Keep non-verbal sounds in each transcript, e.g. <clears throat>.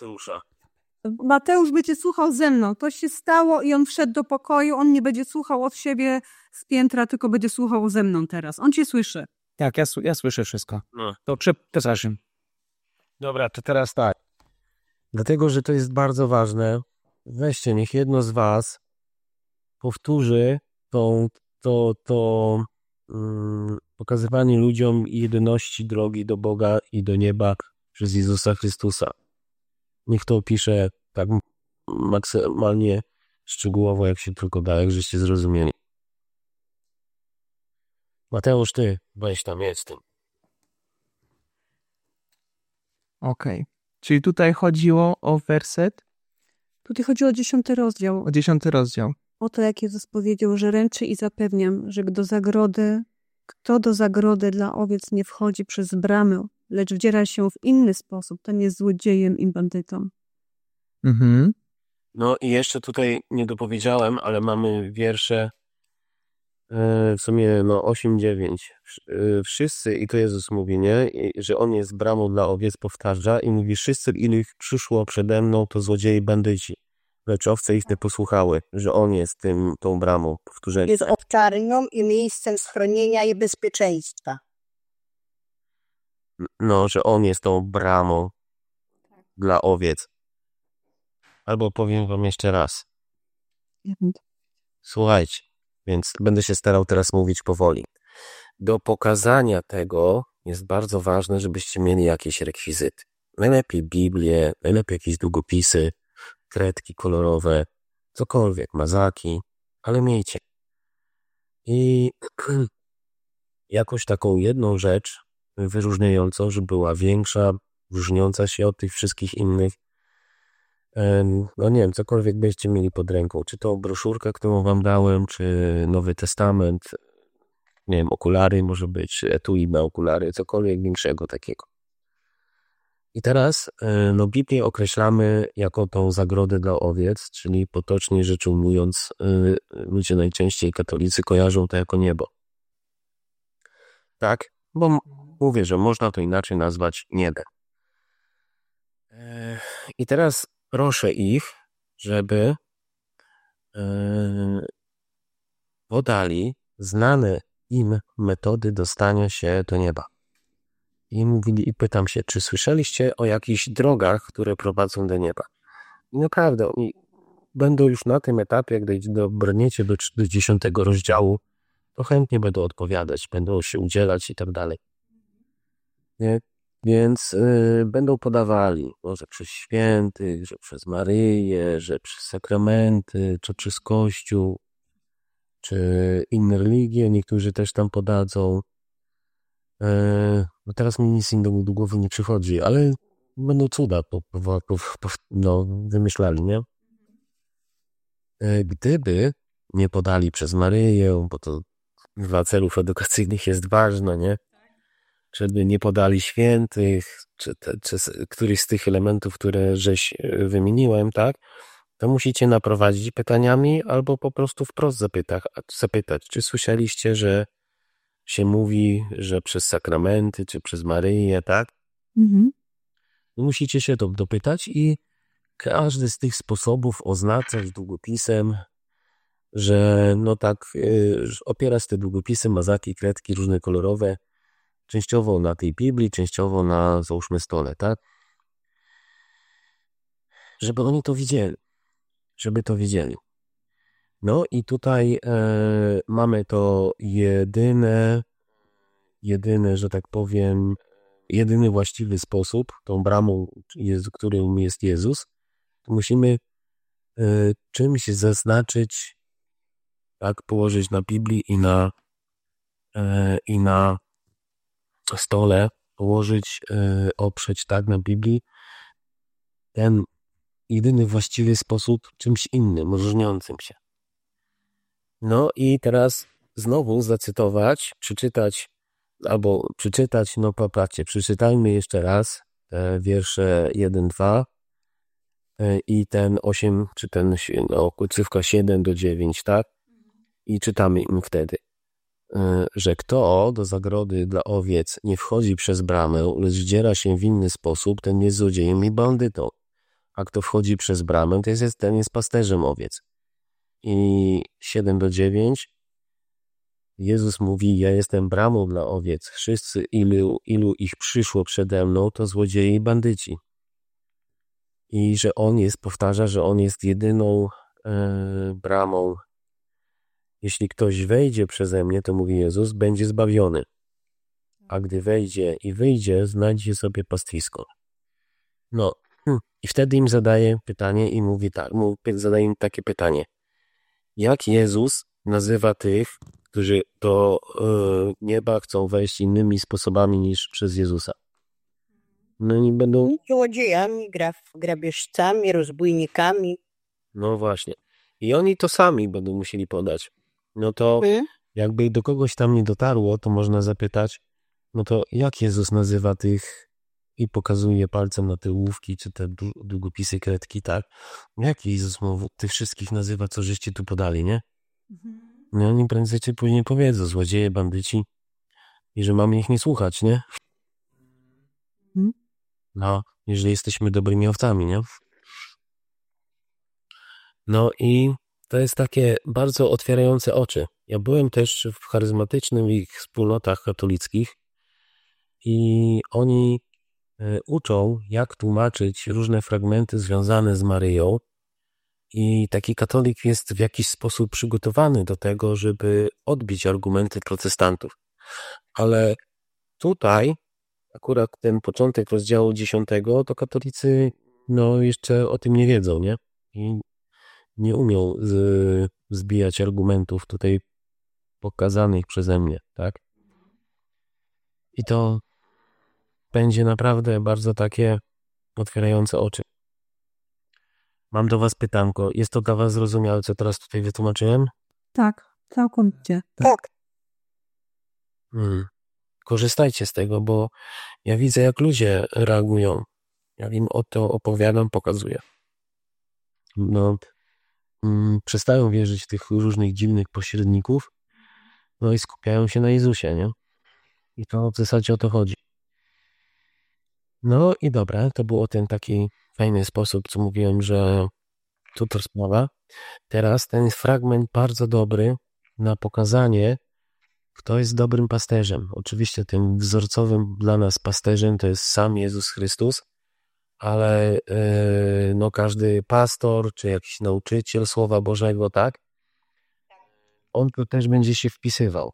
Mateusza. Mateusz będzie słuchał ze mną. To się stało i on wszedł do pokoju. On nie będzie słuchał od siebie z piętra, tylko będzie słuchał ze mną teraz. On cię słyszy. Tak, ja, ja słyszę wszystko. No. To przepraszam. Dobra, to teraz tak. Dlatego, że to jest bardzo ważne, weźcie, niech jedno z was powtórzy tą, to, to um, pokazywanie ludziom jedyności drogi do Boga i do nieba przez Jezusa Chrystusa. Niech to opisze tak maksymalnie szczegółowo, jak się tylko da, jak żeście zrozumieli. Mateusz, ty weź tam, jedź tym. Okej. Okay. Czyli tutaj chodziło o werset? Tutaj chodzi o dziesiąty rozdział. O dziesiąty rozdział. O to, jak Jezus powiedział, że ręczy i zapewniam, że do zagrody, kto do zagrody dla owiec nie wchodzi przez bramę, lecz wdziera się w inny sposób, ten jest złodziejem i bandytą. Mhm. No i jeszcze tutaj nie dopowiedziałem, ale mamy wiersze e, w sumie no 8-9. E, wszyscy, i to Jezus mówi, nie? Że On jest bramą dla owiec, powtarza i mówi, wszyscy, ilu przyszło przede mną, to złodzieje bandyci. Lecz owce ich nie posłuchały, że On jest tym, tą bramą, powtórzenie. Jest owczarnią i miejscem schronienia i bezpieczeństwa. No, że On jest tą bramą dla owiec. Albo powiem wam jeszcze raz. Słuchajcie, więc będę się starał teraz mówić powoli. Do pokazania tego jest bardzo ważne, żebyście mieli jakieś rekwizyty. Najlepiej Biblię, najlepiej jakieś długopisy, kredki kolorowe, cokolwiek, mazaki, ale miejcie. I <clears throat> jakąś taką jedną rzecz wyróżniającą, żeby była większa, różniąca się od tych wszystkich innych, no nie wiem, cokolwiek byście mieli pod ręką, czy to broszurkę, którą wam dałem, czy Nowy Testament, nie wiem, okulary może być, etui na okulary, cokolwiek większego takiego. I teraz e, no, Biblię określamy jako tą zagrodę dla owiec, czyli potocznie rzecz ujmując, e, ludzie najczęściej katolicy kojarzą to jako niebo. Tak? Bo mówię, że można to inaczej nazwać niebem. E, I teraz proszę ich, żeby podali znane im metody dostania się do nieba. I mówili, i pytam się, czy słyszeliście o jakichś drogach, które prowadzą do nieba? I naprawdę, oni będą już na tym etapie, jak dobrniecie do, do dziesiątego rozdziału, to chętnie będą odpowiadać, będą się udzielać i tak dalej. Nie? Więc y, będą podawali, może przez świętych, że przez Maryję, że przez sakramenty, czy przez Kościół, czy inne religie, niektórzy też tam podadzą. E, no teraz mi nic innego do głowy nie przychodzi, ale będą cuda po, po, po, po, no, wymyślali, nie? E, gdyby nie podali przez Maryję, bo to dla celów edukacyjnych jest ważne, nie? Żeby nie podali świętych, czy, te, czy któryś z tych elementów, które żeś e, wymieniłem, tak? To musicie naprowadzić pytaniami albo po prostu wprost zapytać, zapytać czy słyszeliście, że się mówi, że przez sakramenty, czy przez Maryję, tak? Mhm. Musicie się to dopytać i każdy z tych sposobów oznaczać długopisem, że no tak, yy, opierać te długopisy, mazaki, kredki różne kolorowe, częściowo na tej Biblii, częściowo na, załóżmy, stole, tak? Żeby oni to widzieli. Żeby to widzieli. No i tutaj e, mamy to jedyne, jedyny, że tak powiem, jedyny właściwy sposób, tą bramą, którym jest Jezus, musimy e, czymś zaznaczyć, tak, położyć na Biblii i na, e, i na stole, położyć, e, oprzeć tak na Biblii ten jedyny właściwy sposób czymś innym, różniącym się. No i teraz znowu zacytować, przeczytać, albo przeczytać, no popatrzcie, przeczytajmy jeszcze raz te wiersze 1-2 e, i ten 8, czy ten, no, cyfka 7 do 9, tak? I czytamy im wtedy, że kto do zagrody dla owiec nie wchodzi przez bramę, lecz zdziera się w inny sposób, ten jest złodziejem i bandytą. a kto wchodzi przez bramę, to jest, ten jest pasterzem owiec. I 7 do 9 Jezus mówi, ja jestem bramą dla owiec. Wszyscy, ilu, ilu ich przyszło przede mną, to złodzieje i bandyci. I że On jest, powtarza, że On jest jedyną e, bramą. Jeśli ktoś wejdzie przeze mnie, to mówi Jezus, będzie zbawiony. A gdy wejdzie i wyjdzie, znajdzie sobie pastwisko. No, hm. i wtedy im zadaje pytanie i mówi tak, mu, zadaje im takie pytanie. Jak Jezus nazywa tych, którzy do y, nieba chcą wejść innymi sposobami niż przez Jezusa. No i będą. Złodziejami, grabieżcami, rozbójnikami. No właśnie. I oni to sami będą musieli podać. No to jakby do kogoś tam nie dotarło, to można zapytać, no to jak Jezus nazywa tych i pokazuje palcem na te łówki, czy te długopisy, kredki, tak? Jak Jezus tych wszystkich nazywa, co żeście tu podali, nie? Mhm. No oni prędzej czy później powiedzą, złodzieje, bandyci i że mamy ich nie słuchać, nie? Hmm? No, jeżeli jesteśmy dobrymi owcami, nie? No i to jest takie bardzo otwierające oczy. Ja byłem też w charyzmatycznym ich wspólnotach katolickich i oni e, uczą, jak tłumaczyć różne fragmenty związane z Maryją, i taki katolik jest w jakiś sposób przygotowany do tego, żeby odbić argumenty protestantów. Ale tutaj, akurat ten początek rozdziału dziesiątego, to katolicy no, jeszcze o tym nie wiedzą, nie? I nie umią z, zbijać argumentów tutaj pokazanych przeze mnie, tak? I to będzie naprawdę bardzo takie otwierające oczy. Mam do Was pytanko. Jest to dla Was zrozumiałe, co teraz tutaj wytłumaczyłem? Tak, całkowicie. Tak. Hmm. Korzystajcie z tego, bo ja widzę, jak ludzie reagują. Ja im o to opowiadam, pokazuję. No, przestają wierzyć w tych różnych dziwnych pośredników, no i skupiają się na Jezusie, nie? I to w zasadzie o to chodzi. No i dobra, to było ten taki fajny sposób, co mówiłem, że to sprawa. Teraz ten fragment bardzo dobry na pokazanie, kto jest dobrym pasterzem. Oczywiście tym wzorcowym dla nas pasterzem to jest sam Jezus Chrystus, ale yy, no każdy pastor czy jakiś nauczyciel Słowa Bożego, tak? On tu też będzie się wpisywał.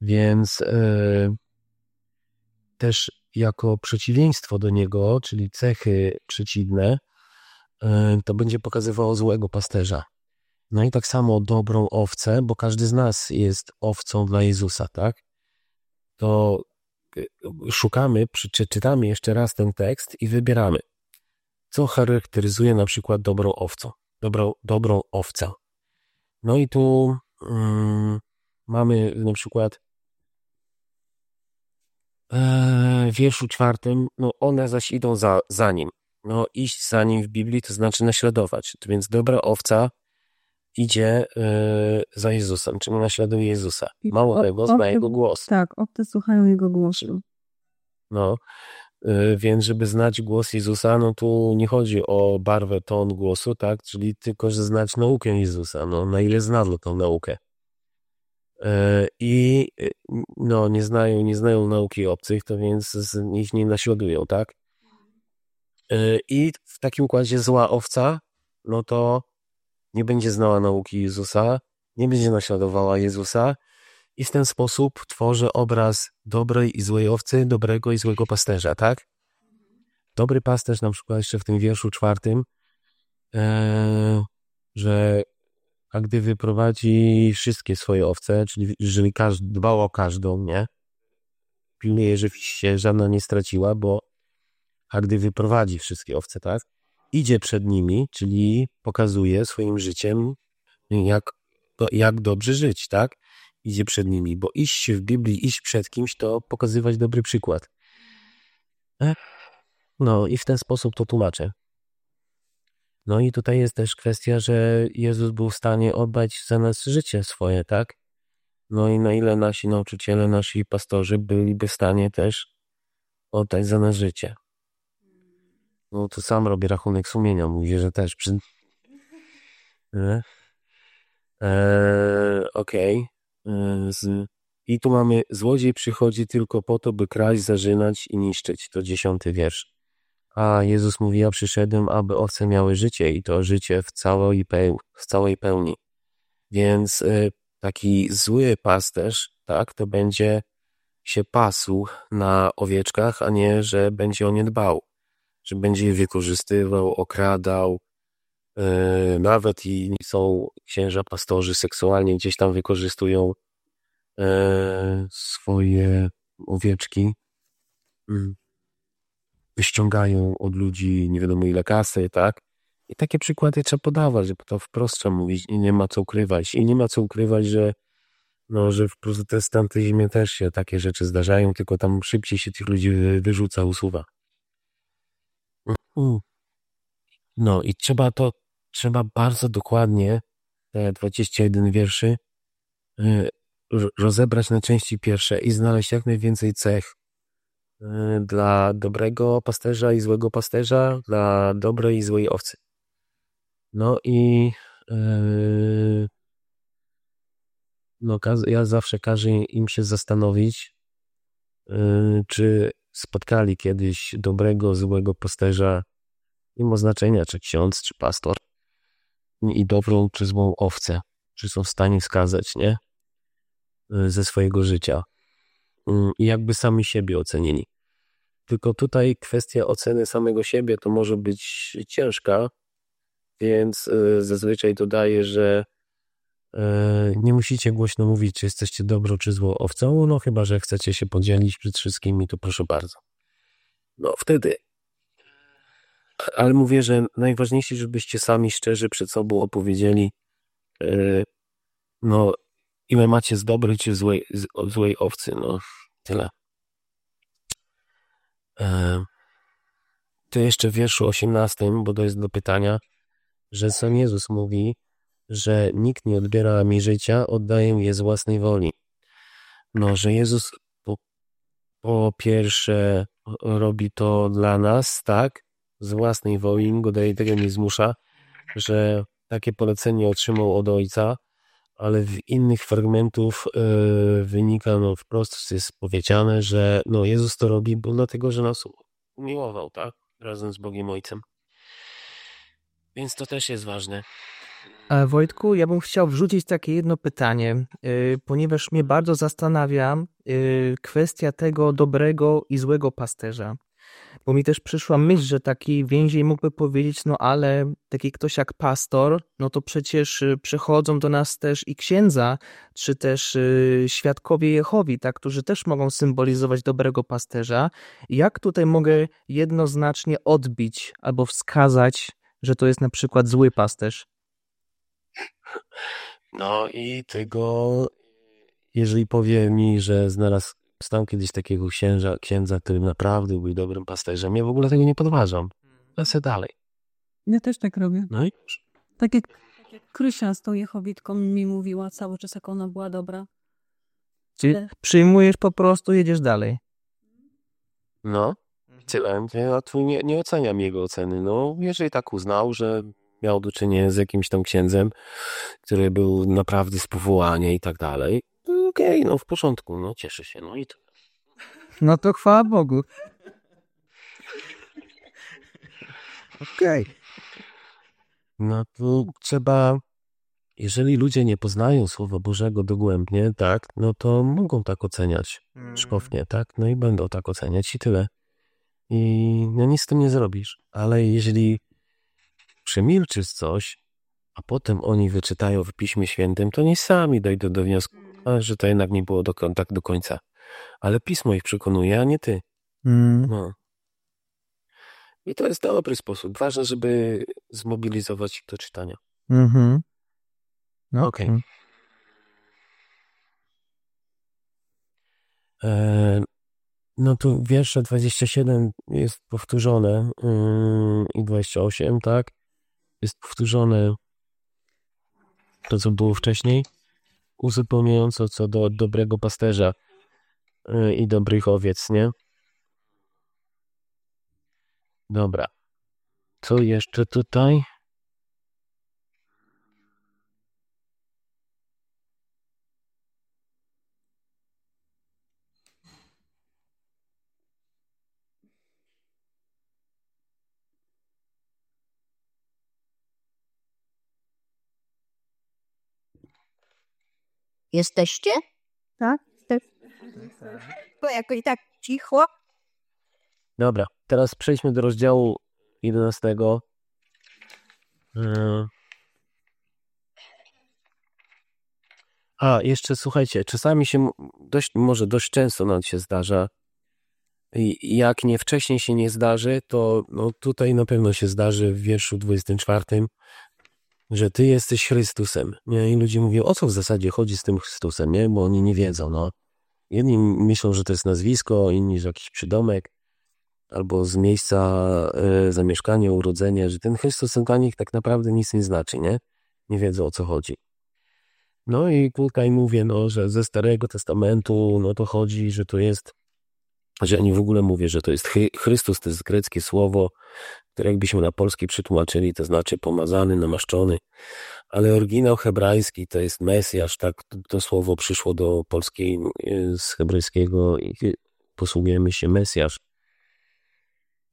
Więc yy, też jako przeciwieństwo do niego, czyli cechy przeciwne, e, to będzie pokazywało złego pasterza. No i tak samo dobrą owcę, bo każdy z nas jest owcą dla Jezusa, tak? To szukamy, przeczytamy jeszcze raz ten tekst i wybieramy, co charakteryzuje na przykład dobrą owcą, dobrą, dobrą owcę. No i tu mm, mamy na przykład w wierszu czwartym, no one zaś idą za, za nim. No iść za nim w Biblii to znaczy naśladować. Więc dobra owca idzie e, za Jezusem, czyli naśladuje Jezusa. Mało tego, zna jego głos. Tak, owce słuchają jego głosu. No, e, więc żeby znać głos Jezusa, no tu nie chodzi o barwę, ton głosu, tak, czyli tylko, że znać naukę Jezusa, no na ile zna tą naukę. E, i no, nie znają, nie znają nauki obcych, to więc z nich nie naśladują, tak? I w takim układzie zła owca, no to nie będzie znała nauki Jezusa, nie będzie naśladowała Jezusa i w ten sposób tworzy obraz dobrej i złej owcy, dobrego i złego pasterza, tak? Dobry pasterz na przykład jeszcze w tym wierszu czwartym, e, że a gdy wyprowadzi wszystkie swoje owce, czyli jeżeli każdy, dbał o każdą, nie? Pilnuje, żeby się żadna nie straciła, bo a gdy wyprowadzi wszystkie owce, tak? Idzie przed nimi, czyli pokazuje swoim życiem, jak, jak dobrze żyć, tak? Idzie przed nimi, bo iść w Biblii, iść przed kimś, to pokazywać dobry przykład. No i w ten sposób to tłumaczę. No i tutaj jest też kwestia, że Jezus był w stanie oddać za nas życie swoje, tak? No i na ile nasi nauczyciele, nasi pastorzy byliby w stanie też oddać za nas życie. No to sam robię rachunek sumienia, mówię, że też przy... Nie? Eee, Okej. Eee, z- I tu mamy, złodziej przychodzi tylko po to, by kraść, zarzynać i niszczyć. To dziesiąty wiersz. A Jezus mówi, ja przyszedłem, aby owce miały życie i to życie w całej, peł- w całej pełni. Więc e, taki zły pasterz, tak, to będzie się pasł na owieczkach, a nie, że będzie o nie dbał. Że będzie je wykorzystywał, okradał. E, Nawet i są księża pastorzy seksualnie gdzieś tam wykorzystują e, swoje owieczki. Mm. Wyściągają od ludzi nie wiadomo ile kasy, tak? I takie przykłady trzeba podawać, żeby to wprost trzeba mówić i nie ma co ukrywać. I nie ma co ukrywać, że no, że w protestantyzmie też się takie rzeczy zdarzają, tylko tam szybciej się tych ludzi wy- wyrzuca, usuwa. No i trzeba to, trzeba bardzo dokładnie te 21 wierszy ro- rozebrać na części pierwsze i znaleźć jak najwięcej cech y, dla dobrego pasterza i złego pasterza, dla dobrej i złej owcy. No i yy, no, ja zawsze każę im się zastanowić, czy spotkali kiedyś dobrego, złego pasterza, nie ma znaczenia, czy ksiądz, czy pastor, i dobrą, czy złą owcę, czy są w stanie wskazać, nie? Yy, Ze swojego życia. Yy, I jakby sami siebie ocenili. Tylko tutaj kwestia oceny samego siebie to może być ciężka, więc y, zazwyczaj dodaję, że y, nie musicie głośno mówić, czy jesteście dobro czy złą owcą, no chyba, że chcecie się podzielić przed wszystkimi, to proszę bardzo. No wtedy. Ale mówię, że najważniejsze, żebyście sami szczerze przed sobą opowiedzieli, y, no ile macie z dobrej czy złej, z, złej owcy, no tyle. E, To jeszcze w wierszu 18, bo to jest do pytania, że sam Jezus mówi, że nikt nie odbiera mi życia, oddaję je z własnej woli. No, że Jezus po, po pierwsze robi to dla nas, tak, z własnej woli, go daje tego nie zmusza, że takie polecenie otrzymał od Ojca, ale w innych fragmentów e, wynika, no wprost jest powiedziane, że no Jezus to robi, bo dlatego, że nas umiłował, tak, razem z Bogiem Ojcem. Więc to też jest ważne. A Wojtku, ja bym chciał wrzucić takie jedno pytanie, yy, ponieważ mnie bardzo zastanawia yy, kwestia tego dobrego i złego pasterza. Bo mi też przyszła myśl, że taki więzień mógłby powiedzieć, no ale taki ktoś jak pastor, no to przecież y, przychodzą do nas też i księdza, czy też y, świadkowie Jehowi, tak, którzy też mogą symbolizować dobrego pasterza. Jak tutaj mogę jednoznacznie odbić albo wskazać, że to jest na przykład zły pasterz? No i tego, jeżeli powie mi, że znalazł, znał kiedyś takiego księża, księdza, który naprawdę był dobrym pasterzem, ja w ogóle tego nie podważam. Lecę dalej. Ja też tak robię. No i już. Tak jak, tak jak Krysia z tą Jechowitką mi mówiła cały czas, jak ona była dobra. Czyli Ale- przyjmujesz po prostu, jedziesz dalej. No, tyle. Ja tu nie, nie oceniam jego oceny. No, jeżeli tak uznał, że miał do czynienia z jakimś tam księdzem, który był naprawdę z powołania i tak dalej, okej, no w porządku, no cieszę się, no i to. No to chwała Bogu. Okej. No to trzeba, jeżeli ludzie nie poznają Słowa Bożego dogłębnie, tak, no to mogą tak oceniać szkownie, tak, no i będą tak oceniać i tyle. I no nic z tym nie zrobisz. Ale jeżeli przemilczysz coś, a potem oni wyczytają w Piśmie Świętym, to nie sami dojdą do wniosku, że to jednak nie było do, tak do końca. Ale Pismo ich przekonuje, a nie ty. Mm. No. I to jest dobry sposób. Ważne, żeby zmobilizować ich do czytania. Mhm. No, Okej. mm. E, no tu wiersze 27 jest powtórzone yy, i 28, tak? Jest powtórzone to, co było wcześniej, uzupełniająco co do dobrego pasterza yy, i dobrych owiec, nie? Dobra. Co jeszcze tutaj? Jesteście? Tak? Bo jakoś tak cicho. Dobra, teraz przejdźmy do rozdziału 11. Yy. A, jeszcze słuchajcie, czasami się, dość, może dość często nam się zdarza, i jak nie wcześniej się nie zdarzy, to no, tutaj na pewno się zdarzy w wierszu 24, że ty jesteś Chrystusem. Nie? I ludzie mówią, o co w zasadzie chodzi z tym Chrystusem, nie? bo oni nie wiedzą. No. Jedni myślą, że to jest nazwisko, inni, że jakiś przydomek, albo z miejsca e, zamieszkania, urodzenia, że ten Chrystus dla nich tak naprawdę nic nie znaczy, nie? Nie wiedzą o co chodzi. No i tutaj mówię, no, że ze Starego Testamentu, no to chodzi, że to jest, że nie w ogóle mówię, że to jest Chrystus, to jest greckie słowo, które jakbyśmy na polski przetłumaczyli, to znaczy pomazany, namaszczony, ale oryginał hebrajski to jest Mesjasz, tak, to, słowo przyszło do polskiej e, z hebrajskiego i posługujemy się Mesjasz.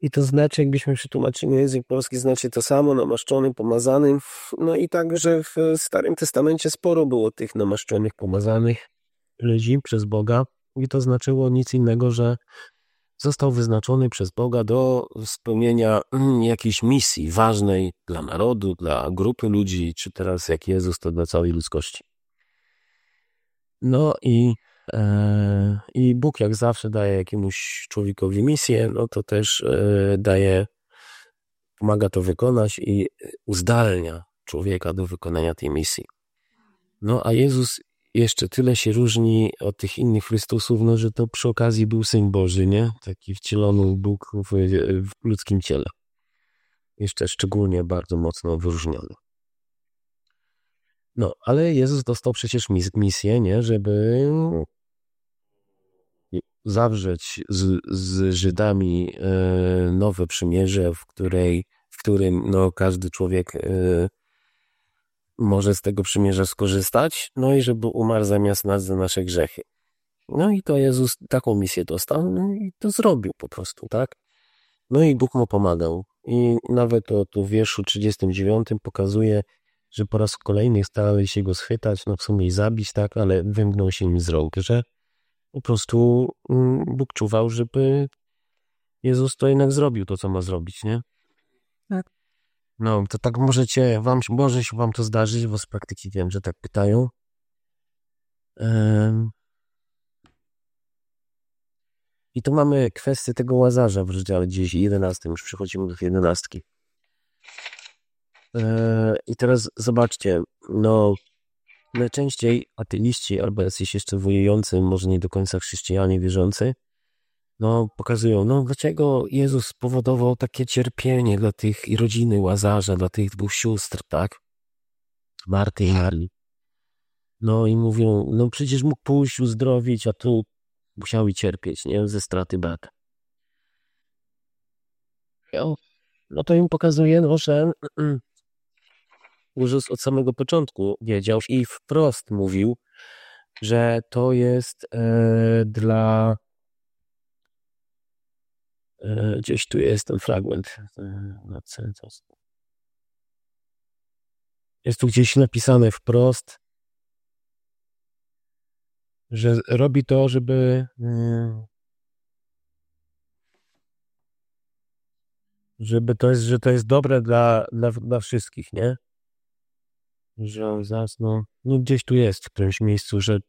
I to znaczy, jakbyśmy przetłumaczyli język polski, znaczy to samo, namaszczony, pomazany. No i także w Starym Testamencie sporo było tych namaszczonych, pomazanych ludzi przez Boga. I to znaczyło nic innego, że został wyznaczony przez Boga do spełnienia mm, jakiejś misji ważnej dla narodu, dla grupy ludzi, czy teraz jak Jezus, to dla całej ludzkości. No i, e, i Bóg jak zawsze daje jakiemuś człowiekowi misję, no to też e, daje, pomaga to wykonać i uzdalnia człowieka do wykonania tej misji. No a Jezus jeszcze tyle się różni od tych innych Chrystusów, no że to przy okazji był Syn Boży, nie? Taki wcielony Bóg w, w ludzkim ciele. Jeszcze szczególnie bardzo mocno wyróżniony. No, ale Jezus dostał przecież mis- misję, nie? Żeby zawrzeć z, z Żydami e, nowe przymierze, w, której, w którym no, każdy człowiek e, może z tego przymierza skorzystać, no i żeby umarł zamiast nas za nasze grzechy. No i to Jezus taką misję dostał no i to zrobił po prostu, tak? No i Bóg mu pomagał. I nawet to tu w wierszu 39 pokazuje, że po raz kolejny starali się go schwytać, no w sumie i zabić, tak, ale wymknął się im z rąk, że po prostu mm, Bóg czuwał, żeby Jezus to jednak zrobił to, co ma zrobić, nie? Tak. No, to tak możecie, wam, może się wam to zdarzyć, bo z praktyki wiem, że tak pytają. Em. I tu mamy kwestię tego Łazarza w rozdziale gdzieś 11, już przechodzimy do 11. E, I teraz zobaczcie, no najczęściej ateiści albo jacyś jeszcze wojujący, może nie do końca chrześcijanie wierzący, no pokazują, no dlaczego Jezus spowodował takie cierpienie dla tych i rodziny Łazarza, dla tych dwóch sióstr, tak? Marty i Marii. No i mówią, no przecież mógł pójść uzdrowić, a tu musiały cierpieć, nie? Ze straty brata. No, to im pokazuje, no, że <clears throat> Jezus od samego początku wiedział i wprost mówił, że to jest e, dla. E, gdzieś tu jest ten fragment. E, na Centos. Jest tu gdzieś napisane wprost, że robi to, żeby. E, żeby to jest, że to jest dobre dla, dla, dla wszystkich, nie? że zasną, no gdzieś tu jest w którymś miejscu, że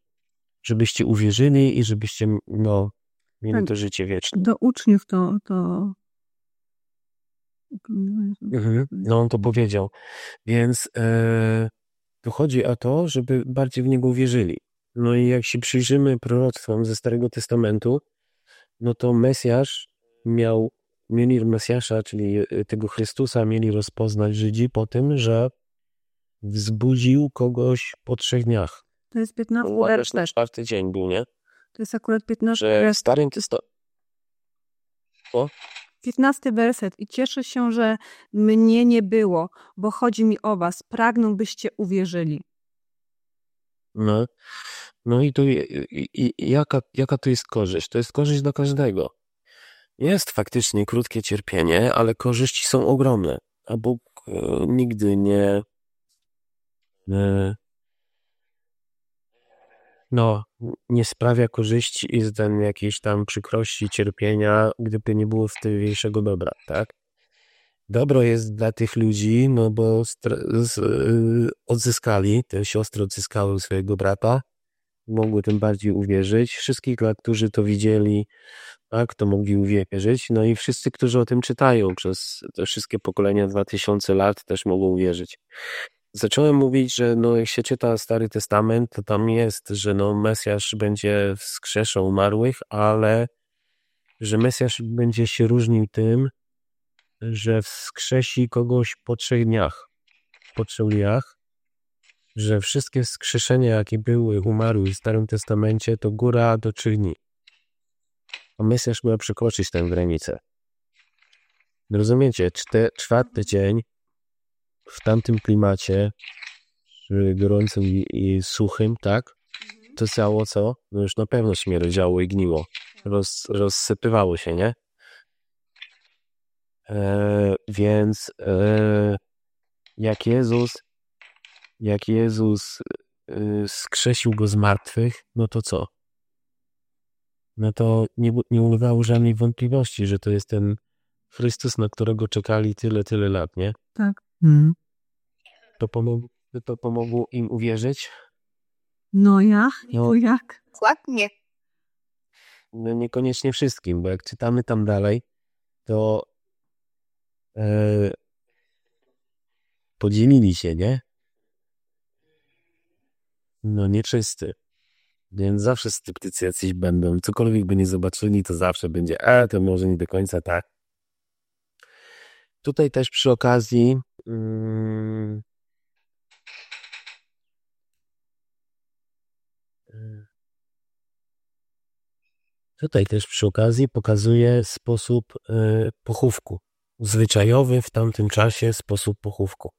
żebyście uwierzyli i żebyście no, mieli to życie wieczne. Do uczniów to, to Mhm. No on to powiedział. Więc e, tu chodzi o to, żeby bardziej w niego uwierzyli. No i jak się przyjrzymy proroctwom ze Starego Testamentu, no to Mesjasz miał, mieli Mesjasza, czyli e, tego Chrystusa mieli rozpoznać Żydzi po tym, że wzbudził kogoś po trzech dniach. To jest 15 No, też wers. na czwarty dzień był, nie? To jest akurat 15 Że w wers. Starym Testamencie... 15 werset. I cieszę się, że mnie nie było, bo chodzi mi o was. Pragną, byście uwierzyli. No, no i tu i, i, jaka, jaka to jest korzyść? To jest korzyść dla każdego. Jest faktycznie krótkie cierpienie, ale korzyści są ogromne. A Bóg e, nigdy nie, e, no, nie sprawia korzyści i ten jakiejś tam przykrości, cierpienia, gdyby nie było wtedy dobra, tak? Dobro jest dla tych ludzi, no bo y, odzyskali, te siostry odzyskały swojego brata, mogły tym bardziej uwierzyć. Wszystkich, którzy to widzieli, tak, to mogli uwierzyć. No i wszyscy, którzy o tym czytają przez te wszystkie pokolenia, 2000 lat, też mogą uwierzyć. Zacząłem mówić, że no, jak się czyta Stary Testament, to tam jest, że no, Mesjasz będzie wskrzeszał umarłych, ale że Mesjasz będzie się różnił tym, że wskrzesi kogoś po trzech dniach, po trzech dniach, że wszystkie wskrzeszenia, jakie były umarłych w Starym Testamencie, to góra do trzech dni. A Mesjasz miał przekroczyć tę granicę. Rozumiecie, czwarty dzień w tamtym klimacie, gorącym i, i suchym, tak? To ciało co? No już na pewno śmierdziało i gniło. Roz, rozsypywało się, nie? E, więc e, jak Jezus, jak Jezus e, skrzesił go z martwych, no to co? No to nie, nie ulegało żadnej wątpliwości, że to jest ten Chrystus, na którego czekali tyle, tyle lat, nie? Tak. Mhm. To, pomogło, to pomogło im uwierzyć? No ja? No, jak? Dokładnie. No niekoniecznie wszystkim, bo jak czytamy tam dalej, to e, podzielili się, nie? No nieczysty. Więc zawsze sceptycy jacyś będą. Cokolwiek by nie zobaczyli, to zawsze będzie, e, to może nie do końca tak. Tutaj też przy okazji mm, Tutaj też przy okazji pokazuje sposób e, pochówku. Zwyczajowy w tamtym czasie sposób pochówku.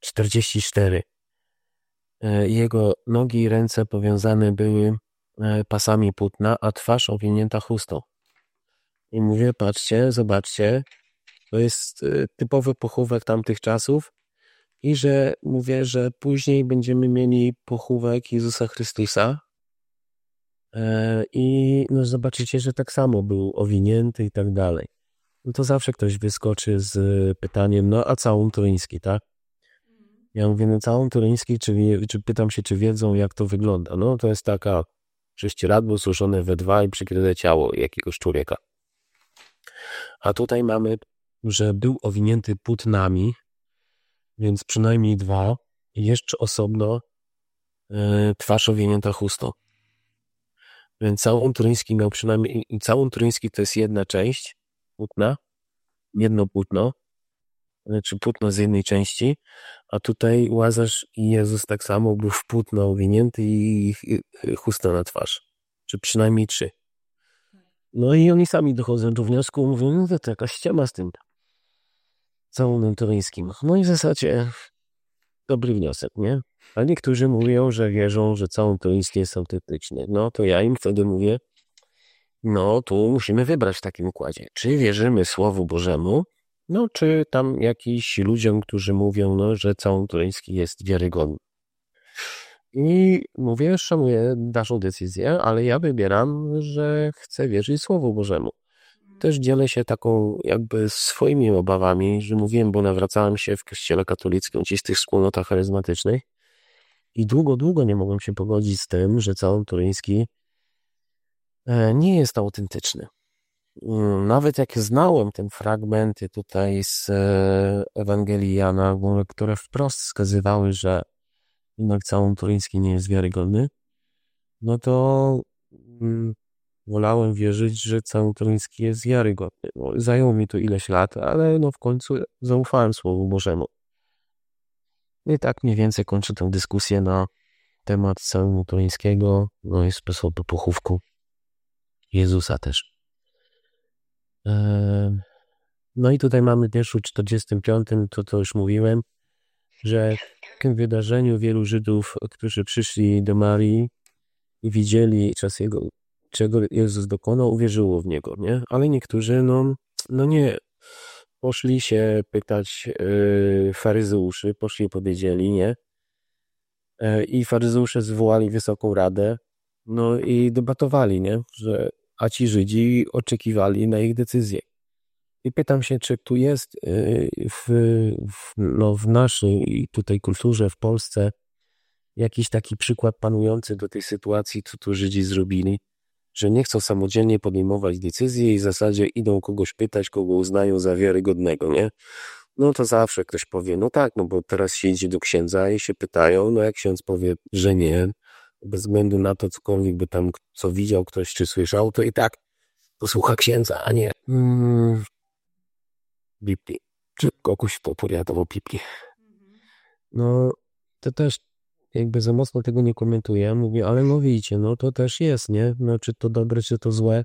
44. E, jego nogi i ręce powiązane były e, pasami płótna, a twarz owinięta chustą. I mówię, patrzcie, zobaczcie, to jest typowy pochówek tamtych czasów i że mówię, że później będziemy mieli pochówek Jezusa Chrystusa, E, I no, zobaczycie, że tak samo był owinięty i tak dalej. No to zawsze ktoś wyskoczy z pytaniem, no a całun turyński, tak? Ja mówię, no całun turyński, czy, czy pytam się, czy wiedzą, jak to wygląda. No to jest taka prześcieradło złożone we dwa i przykryte ciało jakiegoś człowieka. A tutaj mamy, że był owinięty płótnami, więc przynajmniej dwa i jeszcze osobno e, twarz owinięta chustą. Więc całun turyński miał przynajmniej, i całun turyński to jest jedna część płótna, jedno płótno, znaczy płótno z jednej części, a tutaj Łazarz i Jezus tak samo był w płótno owinięty i chusta na twarz. Czy przynajmniej trzy. No i oni sami dochodzą do wniosku, mówią, no to, to jakaś ściema z tym całunem turyńskim. No i w zasadzie dobry wniosek, nie? A niektórzy mówią, że wierzą, że całą to jest autentyczne. No to ja im wtedy mówię, no tu musimy wybrać w takim układzie. Czy wierzymy Słowu Bożemu, no czy tam jakiś ludziom, którzy mówią, no, że całą turyński jest wiarygodny. I mówię, szanuję naszą decyzję, ale ja wybieram, że chcę wierzyć Słowu Bożemu. Też dzielę się taką jakby swoimi obawami, że mówiłem, bo nawracałem się w kościele katolickim, gdzieś w tych wspólnotach charyzmatycznych i długo, długo nie mogłem się pogodzić z tym, że całun turyński e, nie jest autentyczny. Mm, nawet jak znałem ten fragmenty tutaj z e, Ewangelii Jana, które wprost wskazywały, że jednak całun turyński nie jest wiarygodny, no to mm, wolałem wierzyć, że całun turyński jest wiarygodny. No, zajęło mi to ileś lat, ale no w końcu zaufałem Słowu Bożemu. I tak mniej więcej kończę tę dyskusję na temat całego turyńskiego, no i sposobu pochówku Jezusa też. Eee, No i tutaj mamy też w 45, to co już mówiłem, że w tym wydarzeniu wielu Żydów, którzy przyszli do Marii i widzieli czas jego, czego Jezus dokonał, uwierzyło w Niego, nie? Ale niektórzy, no, no nie, poszli się pytać yy, faryzeuszy, poszli i powiedzieli, nie? Yy, I faryzeusze zwołali wysoką radę, no i debatowali, nie? Że, a ci Żydzi oczekiwali na ich decyzję. I pytam się, czy tu jest yy, w, w, no, w naszej tutaj kulturze, w Polsce, jakiś taki przykład panujący do tej sytuacji, co tu Żydzi zrobili, że nie chcą samodzielnie podejmować decyzji i w zasadzie idą kogoś pytać, kogo uznają za wiarygodnego, nie? No to zawsze ktoś powie, no tak, no bo teraz się idzie do księdza i się pytają, no jak ksiądz powie, że nie, bez względu na to, cokolwiek by tam, co widział ktoś czy słyszał, to i tak posłucha księdza, a nie mm, Biblii, czy kogoś opowiadał o Biblii. No, to też jakby za mocno tego nie komentuję. Mówię, ale no widzicie, no to też jest, nie? No czy to dobre, czy to złe.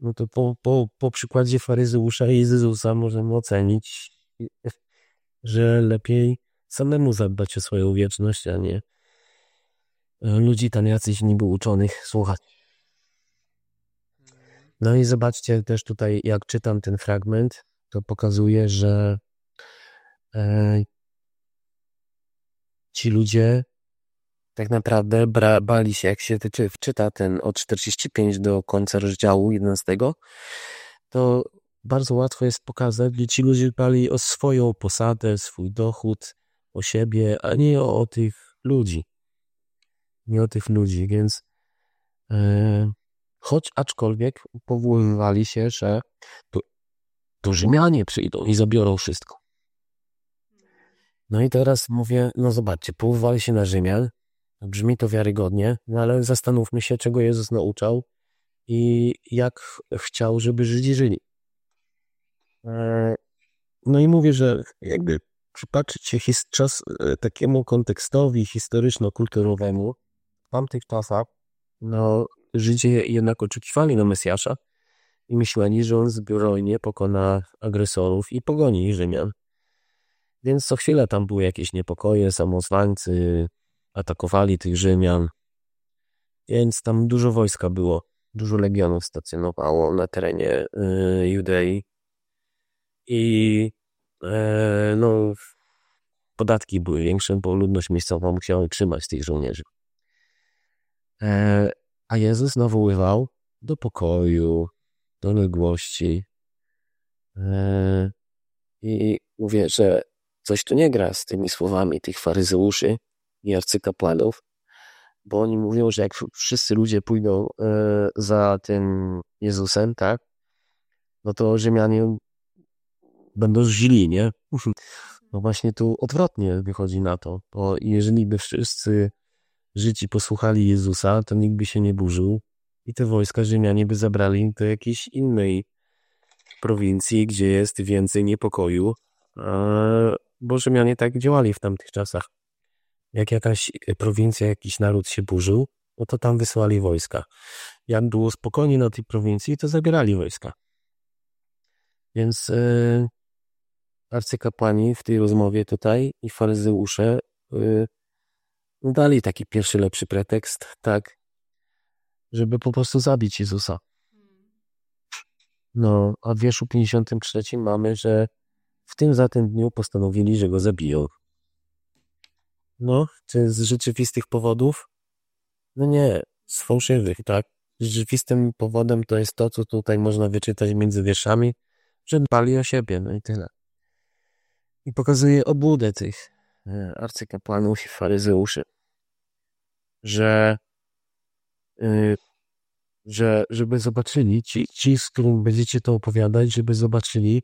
No to po, po, po przykładzie faryzeusza i Jezusa możemy ocenić, <laughs> że lepiej samemu zadbać o swoją wieczność, a nie ludzi tam jacyś niby uczonych słuchać. No i zobaczcie też tutaj, jak czytam ten fragment, to pokazuje, że e, ci ludzie tak naprawdę bra, bali się, jak się wczyta ten od 45 do końca rozdziału 11, to bardzo łatwo jest pokazać, że ci ludzie bali o swoją posadę, swój dochód, o siebie, a nie o, o tych ludzi. Nie o tych ludzi, więc e, choć aczkolwiek powoływali się, że to, to Rzymianie przyjdą i zabiorą wszystko. No i teraz mówię, no zobaczcie, powoływali się na Rzymian, Brzmi to wiarygodnie, no ale zastanówmy się, czego Jezus nauczał i jak chciał, żeby Żydzi żyli. E, no i mówię, że jakby przypatrzyć się czas e, takiemu kontekstowi historyczno-kulturowemu w tamtych czasach, no Żydzi jednak oczekiwali na Mesjasza i myśleli, że on zbrojnie pokona agresorów i pogoni Rzymian. Więc co chwilę tam były jakieś niepokoje, samozwańcy, atakowali tych Rzymian, więc tam dużo wojska było, dużo legionów stacjonowało na terenie y, Judei i e, no, podatki były większe, bo ludność miejscowa musiała trzymać tych żołnierzy. E, a Jezus nawoływał do pokoju, do ległości. E, I mówię, że coś tu nie gra z tymi słowami tych faryzeuszy, i arcykapłanów, bo oni mówią, że jak wszyscy ludzie pójdą e, za tym Jezusem, tak, no to Rzymianie będą źli, nie? <laughs> No właśnie tu odwrotnie wychodzi na to, bo jeżeli by wszyscy Żydzi posłuchali Jezusa, to nikt by się nie burzył i te wojska Rzymianie by zabrali do jakiejś innej prowincji, gdzie jest więcej niepokoju, bo Rzymianie tak działali w tamtych czasach jak jakaś e, prowincja, jakiś naród się burzył, no to tam wysłali wojska. Jak było spokojnie na tej prowincji, to zabierali wojska. Więc yy, arcykapłani w tej rozmowie tutaj i faryzeusze yy, dali taki pierwszy lepszy pretekst, tak, żeby po prostu zabić Jezusa. No, a w wierszu 53 mamy, że w tym za tym dniu postanowili, że go zabiją. No, czy z rzeczywistych powodów? No nie, z fałszywych, tak? Rzeczywistym powodem to jest to, co tutaj można wyczytać między wierszami, że dbali o siebie, no i tyle. I pokazuje obłudę tych e, arcykapłanów i faryzeuszy, że, yy, że żeby zobaczyli, ci, ci, z którym będziecie to opowiadać, żeby zobaczyli,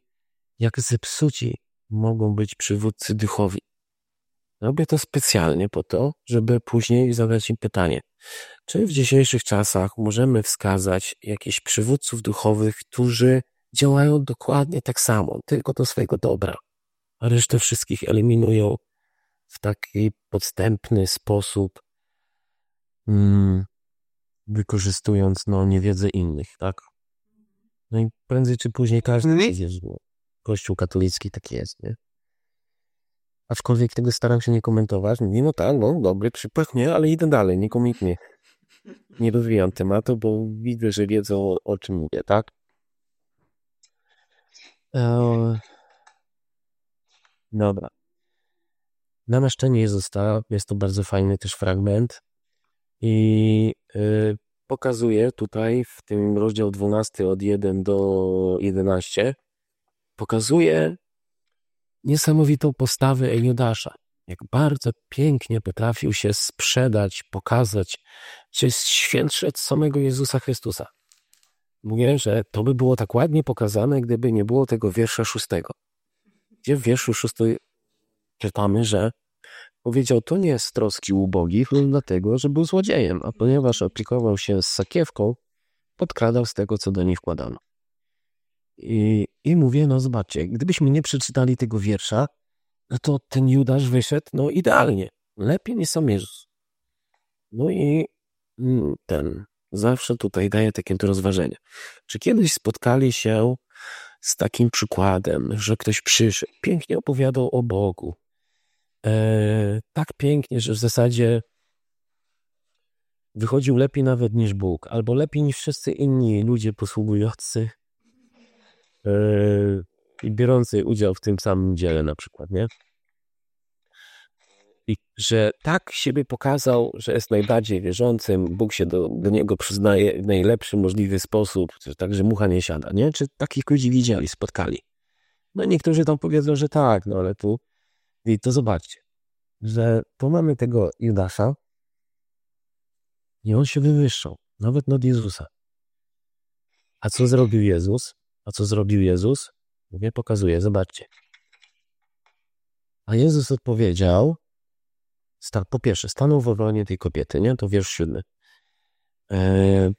jak zepsuci mogą być przywódcy duchowi. Robię to specjalnie po to, żeby później zadać im pytanie, czy w dzisiejszych czasach możemy wskazać jakichś przywódców duchowych, którzy działają dokładnie tak samo, tylko do swojego dobra, a resztę wszystkich eliminują w taki podstępny sposób, hmm, wykorzystując no, niewiedzę innych, tak? No i prędzej czy później każdy Mhm. idzie zło. Kościół katolicki taki jest, nie? Aczkolwiek tego staram się nie komentować. Mówię, no tak, no dobry przykład, nie, ale idę dalej, nie komitnie. Nie rozwijam tematu, bo widzę, że wiedzą o czym mówię, tak? Eee... Dobra. Namaszczenie Jezusa, jest to bardzo fajny też fragment i yy, pokazuje tutaj w tym rozdział 12 od 1 do 11 pokazuje niesamowitą postawę Eliodasza. Jak bardzo pięknie potrafił się sprzedać, pokazać, że jest świętszy od samego Jezusa Chrystusa. Mówię, że to by było tak ładnie pokazane, gdyby nie było tego wiersza szóstego. Gdzie w wierszu szóstym czytamy, że powiedział, to nie jest troski ubogich, dlatego, że był złodziejem, a ponieważ opiekował się z sakiewką, podkradał z tego, co do niej wkładano. I, I mówię, no zobaczcie, gdybyśmy nie przeczytali tego wiersza, no to ten Judasz wyszedł, no idealnie. Lepiej niż sam Jezus. No i mm, ten, zawsze tutaj daje takie to rozważenie. Czy kiedyś spotkali się z takim przykładem, że ktoś przyszedł, pięknie opowiadał o Bogu, e, tak pięknie, że w zasadzie wychodził lepiej nawet niż Bóg, albo lepiej niż wszyscy inni ludzie posługujący i biorący udział w tym samym dziele na przykład, nie? I że tak siebie pokazał, że jest najbardziej wierzącym, Bóg się do, do niego przyznaje w najlepszy możliwy sposób, tak, że mucha nie siada, nie? Czy takich ludzi widzieli, spotkali? No niektórzy tam powiedzą, że tak, no ale tu i to zobaczcie, że tu mamy tego Judasza i on się wywyższał, nawet nad Jezusa. A co zrobił Jezus? A co zrobił Jezus? Mówię, pokazuję, zobaczcie. A Jezus odpowiedział, sta, po pierwsze, stanął w obronie tej kobiety, nie? To wiersz siódmy. E,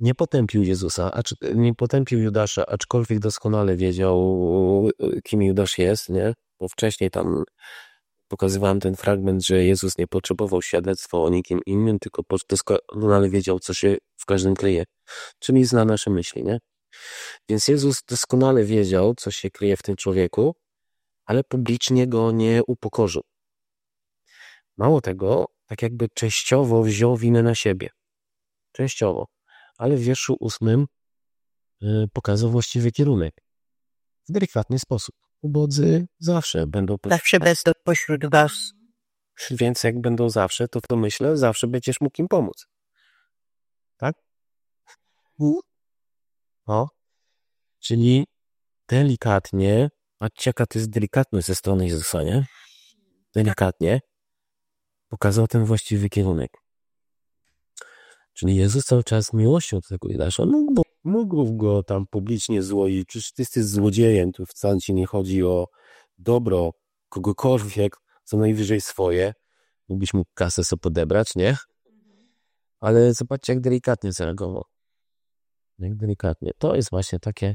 nie potępił Jezusa, acz, nie potępił Judasza, aczkolwiek doskonale wiedział, kim Judasz jest, nie? Bo wcześniej tam pokazywałem ten fragment, że Jezus nie potrzebował świadectwa o nikim innym, tylko doskonale wiedział, co się w każdym kryje. Czyli zna nasze myśli, nie? Więc Jezus doskonale wiedział, co się kryje w tym człowieku, ale publicznie go nie upokorzył. Mało tego, tak jakby częściowo wziął winę na siebie. Częściowo. Ale w wierszu ósmym y, pokazał właściwy kierunek. W delikatny sposób. Ubodzy zawsze będą... Zawsze będą pośród was. Więc jak będą zawsze, to to myślę, zawsze będziesz mógł im pomóc. Tak? O. Czyli delikatnie, patrzcie jaka to jest delikatność ze strony Jezusa, nie? Delikatnie pokazał ten właściwy kierunek. Czyli Jezus cały czas miłością do tego Judasza, no bo mógł go tam publicznie złoić, przecież ty jesteś złodziejem, tu wcale ci nie chodzi o dobro kogokolwiek, co najwyżej swoje, mógłbyś mu kasę sobie podebrać, nie? Ale zobaczcie, jak delikatnie zareagował. Jak delikatnie. To jest właśnie takie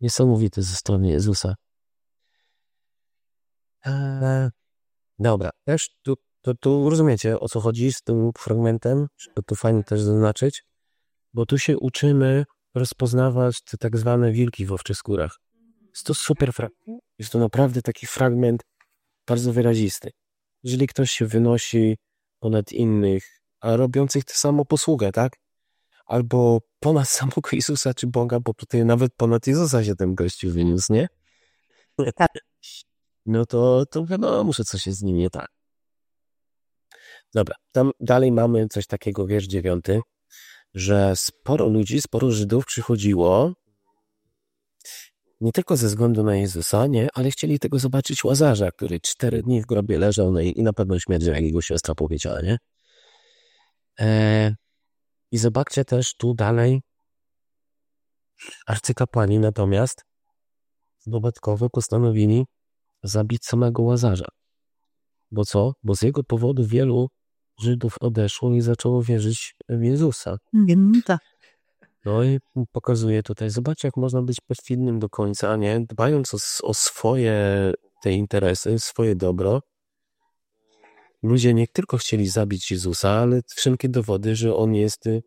niesamowite ze strony Jezusa. Eee, dobra, też tu to, to rozumiecie, o co chodzi z tym fragmentem, to fajnie też zaznaczyć, bo tu się uczymy rozpoznawać te tak zwane wilki w owczych skórach. Jest to super fragment. Jest to naprawdę taki fragment bardzo wyrazisty. Jeżeli ktoś się wynosi ponad innych, a robiących tę samą posługę, tak? Albo ponad <laughs> samego Jezusa czy Boga, bo tutaj nawet ponad Jezusa się ten gościu wyniósł, nie? Tak. No to, to wiadomo, że coś jest z nim nie tak. Dobra, tam dalej mamy coś takiego, wiersz dziewiąty, że sporo ludzi, sporo Żydów przychodziło nie tylko ze względu na Jezusa, nie, ale chcieli tego zobaczyć Łazarza, który cztery dni w grobie leżał no i, i na pewno śmierdził, jak jego siostra powiedziała, nie? E, I zobaczcie też tu dalej arcykapłani natomiast dodatkowo postanowili zabić samego Łazarza. Bo co? Bo z jego powodu wielu Żydów odeszło i zaczęło wierzyć w Jezusa. Mm, tak. No i pokazuje tutaj, zobaczcie, jak można być perfidnym do końca, a nie? Dbając o, o swoje te interesy, swoje dobro. Ludzie nie tylko chcieli zabić Jezusa, ale wszelkie dowody, że On jest y,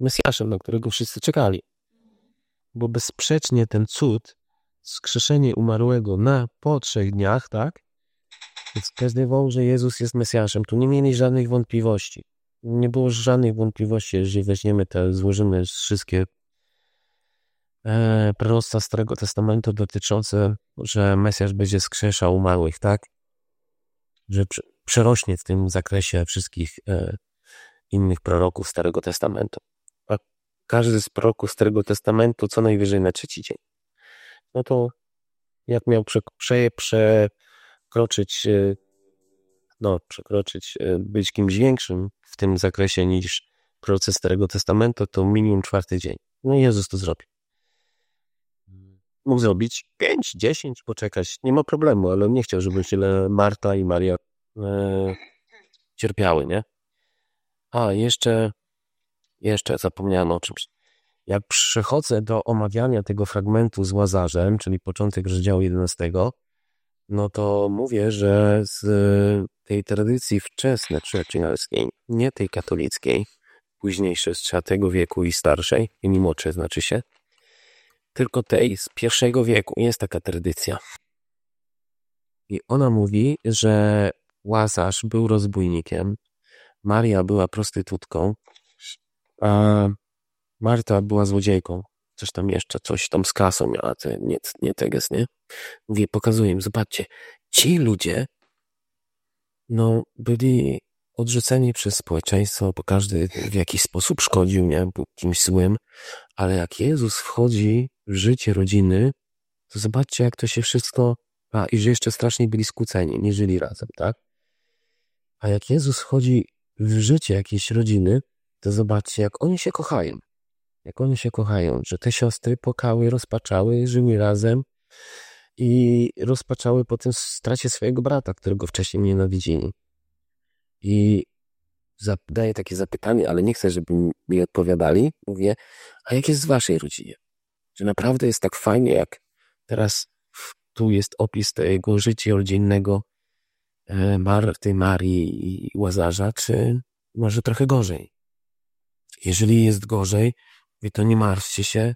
Mesjaszem, na którego wszyscy czekali. Bo bezsprzecznie ten cud skrzeszenie umarłego na po trzech dniach, tak? Wskazywał, że Jezus jest Mesjaszem. Tu nie mieli żadnych wątpliwości. Nie było żadnych wątpliwości, jeżeli weźmiemy te, złożymy wszystkie e, proroctwa Starego Testamentu dotyczące, że Mesjasz będzie skrzeszał umarłych, tak? Że przerośnie w tym zakresie wszystkich e, innych proroków Starego Testamentu. A każdy z proroków Starego Testamentu co najwyżej na trzeci dzień. No to jak miał prze, prze, przekroczyć, e, no, przekroczyć, e, być kimś większym w tym zakresie niż proces Starego Testamentu, to minimum czwarty dzień. No i Jezus to zrobił. Mógł zrobić pięć, dziesięć, poczekać, nie ma problemu, ale nie chciał, żeby tyle Marta i Maria cierpiały, nie? A, jeszcze, jeszcze zapomniałem o czymś. Jak przechodzę do omawiania tego fragmentu z Łazarzem, czyli początek rozdziału 11, no to mówię, że z tej tradycji wczesnej chrześcijańskiej, nie tej katolickiej, późniejszej z IV wieku i starszej, i młodszej znaczy się, tylko tej z pierwszego wieku jest taka tradycja. I ona mówi, że Łazarz był rozbójnikiem, Maria była prostytutką, a Marta była złodziejką. Coś tam jeszcze, coś tam z kasą miała, to nie, nie teges, nie? Mówię, pokazuję im, zobaczcie, ci ludzie, no, byli odrzuceni przez społeczeństwo, bo każdy w jakiś sposób szkodził, nie? Był kimś złym, ale jak Jezus wchodzi w życie rodziny, to zobaczcie, jak to się wszystko, a i że jeszcze strasznie byli skłóceni, nie żyli razem, tak? A jak Jezus wchodzi w życie jakiejś rodziny, to zobaczcie, jak oni się kochają. Jak oni się kochają, że te siostry pokały, rozpaczały, żyły razem i rozpaczały po tym stracie swojego brata, którego wcześniej nienawidzili. I zadaję takie zapytanie, ale nie chcę, żeby mi odpowiadali. Mówię, a jak jest w waszej rodzinie? Czy naprawdę jest tak fajnie, jak teraz tu jest opis tego życia rodzinnego Marty, Marii i Łazarza, czy może trochę gorzej? Jeżeli jest gorzej, to nie martwcie się.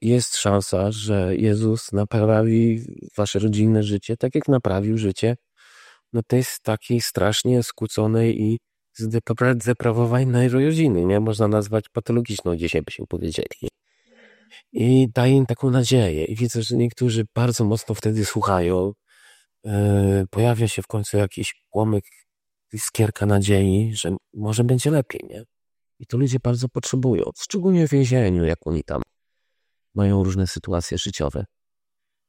Jest szansa, że Jezus naprawi wasze rodzinne życie, tak jak naprawił życie no tej takiej strasznie skłóconej i zdeprawowanej rodziny, nie? Można nazwać patologiczną, dzisiaj byśmy powiedzieli. I daje im taką nadzieję. I widzę, że niektórzy bardzo mocno wtedy słuchają. Yy, pojawia się w końcu jakiś płomyk, iskierka nadziei, że może będzie lepiej, nie? I to ludzie bardzo potrzebują, szczególnie w więzieniu, jak oni tam mają różne sytuacje życiowe.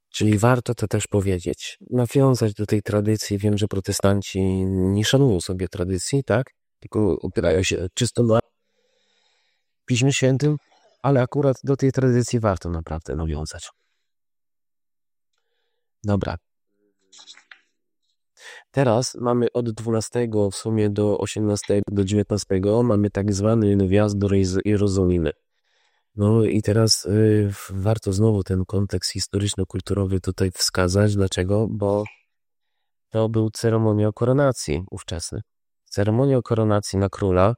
Czyli warto to też powiedzieć, nawiązać do tej tradycji. Wiem, że protestanci nie szanują sobie tradycji, tak? Tylko opierają się czysto na Piśmie Świętym, ale akurat do tej tradycji warto naprawdę nawiązać. Dobra. Teraz mamy od 12 w sumie do 18 do 19 mamy tak zwany wjazd do Jerozolimy. No i teraz y, warto znowu ten kontekst historyczno-kulturowy tutaj wskazać. Dlaczego? Bo to był ceremonia koronacji ówczesny. Ceremonia koronacji na króla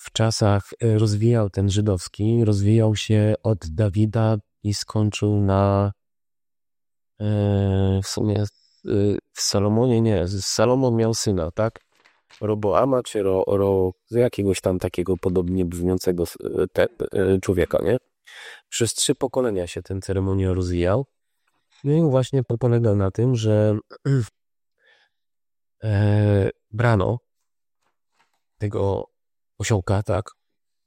w czasach y, rozwijał ten żydowski, rozwijał się od Dawida i skończył na w sumie y, w Salomonie, nie, Salomon miał syna, tak? Roboama czy ro, ro, jakiegoś tam takiego podobnie brzmiącego te, e, człowieka, nie? Przez trzy pokolenia się ten ceremoniał rozwijał. No i właśnie polegał na tym, że <clears throat> e, brano tego osiołka, tak,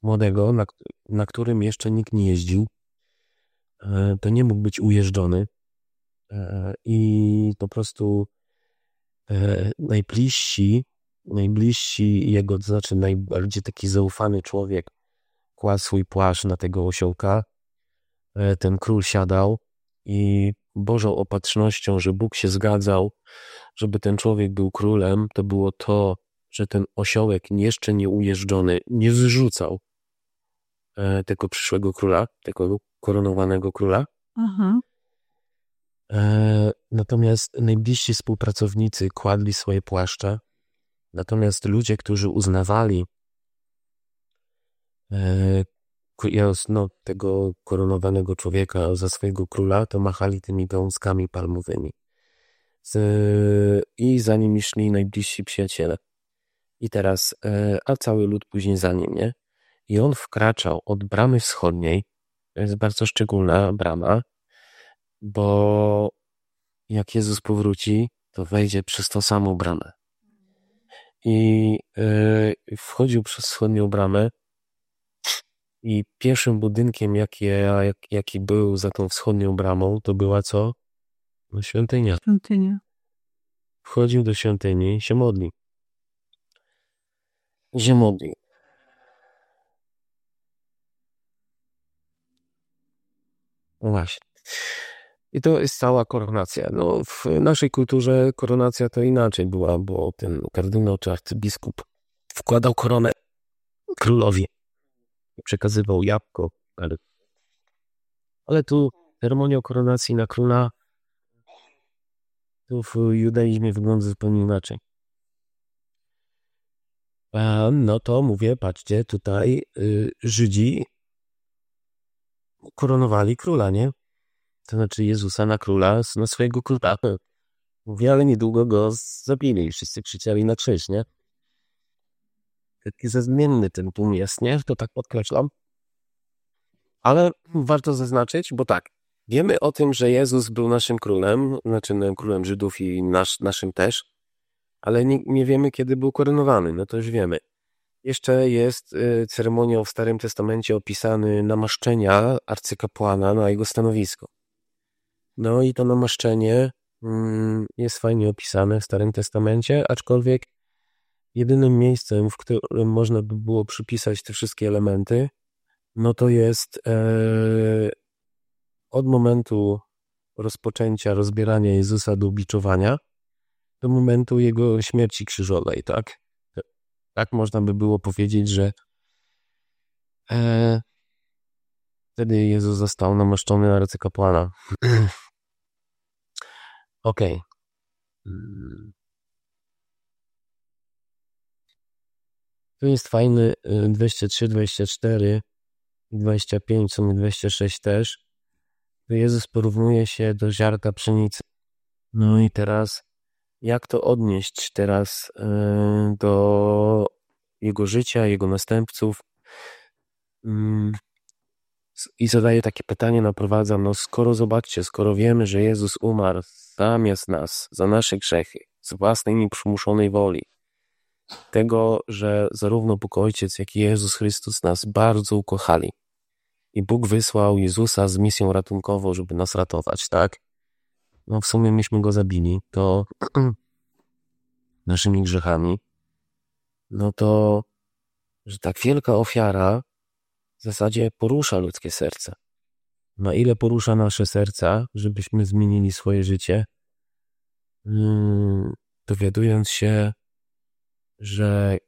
młodego, na, na którym jeszcze nikt nie jeździł, e, to nie mógł być ujeżdżony e, i po prostu e, najbliżsi najbliżsi jego, to znaczy najbardziej taki zaufany człowiek kładł swój płaszcz na tego osiołka. E, ten król siadał i Bożą opatrznością, że Bóg się zgadzał, żeby ten człowiek był królem, to było to, że ten osiołek jeszcze nie ujeżdżony nie zrzucał e, tego przyszłego króla, tego koronowanego króla. Aha. E, natomiast najbliżsi współpracownicy kładli swoje płaszcze Natomiast ludzie, którzy uznawali e, no, tego koronowanego człowieka za swojego króla, to machali tymi gałązkami palmowymi. I za nimi szli najbliżsi przyjaciele. I teraz, e, a cały lud później za nim, nie? I on wkraczał od bramy wschodniej, to jest bardzo szczególna brama, bo jak Jezus powróci, to wejdzie przez tą samą bramę. I yy, wchodził przez wschodnią bramę i pierwszym budynkiem, jaki, jak, jaki był za tą wschodnią bramą, to była co? No, świątynia. Świątynia. Wchodził do świątyni i się modli. I się modli. No właśnie. I to jest cała koronacja. No, w naszej kulturze koronacja to inaczej była, bo ten kardynał czy arcybiskup wkładał koronę królowi. Przekazywał jabłko. Ale, ale tu ceremonia koronacji na króla tu w judaizmie wygląda zupełnie inaczej. No to mówię, patrzcie, tutaj y, Żydzi koronowali króla, nie? To znaczy Jezusa na króla, na swojego króla. Mówię, ale niedługo go zabili i wszyscy krzyczeli na krzyż, nie? Taki zazmienny ten tłum jest, nie? To tak podkreślam. Ale warto zaznaczyć, bo tak, wiemy o tym, że Jezus był naszym królem, znaczy no, królem Żydów i nasz, naszym też, ale nie, nie wiemy, kiedy był koronowany, no to już wiemy. Jeszcze jest y, ceremonią w Starym Testamencie opisany namaszczenia arcykapłana na jego stanowisko. No i to namaszczenie mm, jest fajnie opisane w Starym Testamencie, aczkolwiek jedynym miejscem, w którym można by było przypisać te wszystkie elementy, no to jest e, od momentu rozpoczęcia rozbierania Jezusa do ubiczowania do momentu jego śmierci krzyżowej, tak? Tak można by było powiedzieć, że e, wtedy Jezus został namaszczony na arcykapłana. <clears throat> Okej. Okay. Mm. Tu jest fajny 23, 24 i 25, co mi 26 też. Tu Jezus porównuje się do ziarka pszenicy. No i teraz, jak to odnieść teraz yy, do jego życia, jego następców? I zadaje takie pytanie, naprowadzam, no skoro zobaczcie, skoro wiemy, że Jezus umarł zamiast nas, za nasze grzechy, z własnej nieprzymuszonej woli, tego, że zarówno Bóg Ojciec, jak i Jezus Chrystus nas bardzo ukochali. I Bóg wysłał Jezusa z misją ratunkową, żeby nas ratować, tak? No w sumie myśmy go zabili, to <clears throat> naszymi grzechami. No to, że tak wielka ofiara w zasadzie porusza ludzkie serce. Na ile porusza nasze serca, żebyśmy zmienili swoje życie, hmm, dowiadując się, że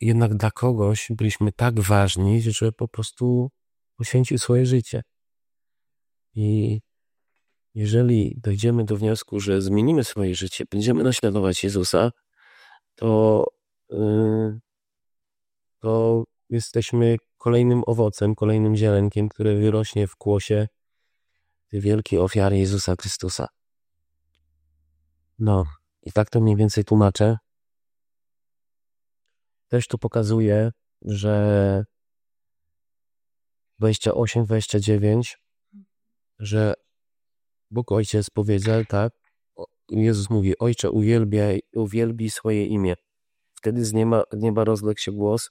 jednak dla kogoś byliśmy tak ważni, że po prostu poświęcił swoje życie. I jeżeli dojdziemy do wniosku, że zmienimy swoje życie, będziemy naśladować Jezusa, to, yy, to jesteśmy kolejnym owocem, kolejnym ziarenkiem, które wyrośnie w kłosie tej wielkiej ofiary Jezusa Chrystusa. No, i tak to mniej więcej tłumaczę. Też tu pokazuje, że 28, 29, że Bóg Ojciec powiedział tak, Jezus mówi, Ojcze uwielbiaj, uwielbi swoje imię. Wtedy z nieba, nieba rozległ się głos,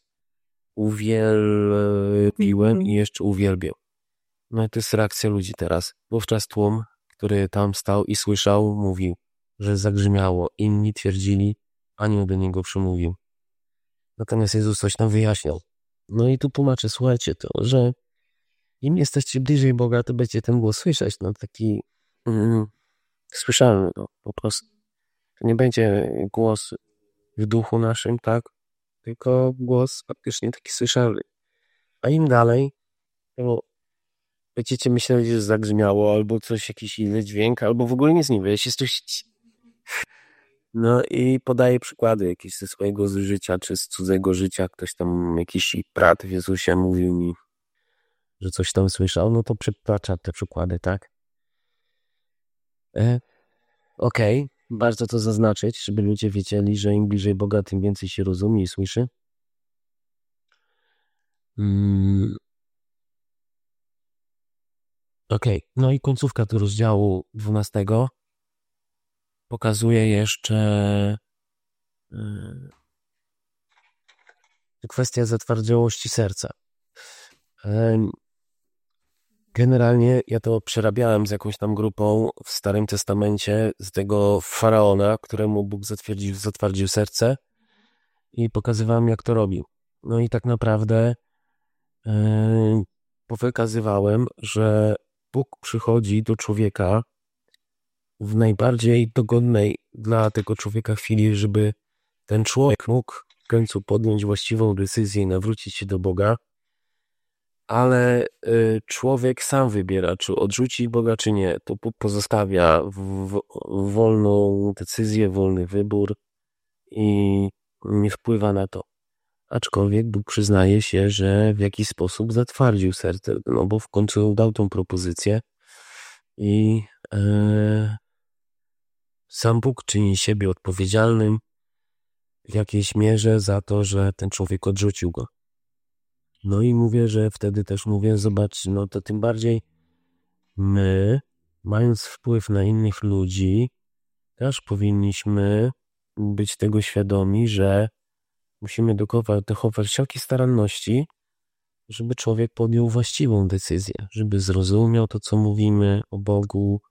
uwielbiłem mhm. i jeszcze uwielbię. No i to jest reakcja ludzi teraz. Wówczas tłum, który tam stał i słyszał, mówił, że zagrzmiało. Inni twierdzili, anioł do niego przemówił. Natomiast Jezus coś tam wyjaśniał. No i tu tłumaczę, słuchajcie to, że im jesteście bliżej Boga, to będziecie ten głos słyszeć. No taki mm, słyszalny, no po prostu. To nie będzie głos w duchu naszym, tak? Tylko głos faktycznie taki słyszalny. A im dalej, to będziecie myśleć, że zagrzmiało, albo coś, jakiś inny dźwięk, albo w ogóle nic nie wiesz, coś no i podaje przykłady jakieś ze swojego życia, czy z cudzego życia. Ktoś tam, jakiś brat w Jezusie mówił mi, że coś tam słyszał, no to przytacza te przykłady, tak? E, Okej, okay. Warto to zaznaczyć, żeby ludzie wiedzieli, że im bliżej Boga, tym więcej się rozumie i słyszy. Mm. Okej, okay. no i końcówka tu rozdziału 12 pokazuje jeszcze yy, kwestia zatwardziałości serca. Generalnie ja to przerabiałem z jakąś tam grupą w Starym Testamencie z tego faraona, któremu Bóg zatwierdził, zatwardził serce i pokazywałem, jak to robił. No i tak naprawdę yy, wykazywałem, że Bóg przychodzi do człowieka w najbardziej dogodnej dla tego człowieka chwili, żeby ten człowiek mógł w końcu podjąć właściwą decyzję i nawrócić się do Boga, ale y, człowiek sam wybiera, czy odrzuci Boga, czy nie. To pozostawia w, wolną decyzję, wolny wybór i nie wpływa na to. Aczkolwiek Bóg przyznaje się, że w jakiś sposób zatwardził serce, no bo w końcu dał tą propozycję i e, sam Bóg czyni siebie odpowiedzialnym w jakiejś mierze za to, że ten człowiek odrzucił go. No i mówię, że wtedy też mówię, zobacz, no to tym bardziej my, mając wpływ na innych ludzi, też powinniśmy być tego świadomi, że musimy dochować, wszelkiej staranności, żeby człowiek podjął właściwą decyzję, żeby zrozumiał to, co mówimy o Bogu,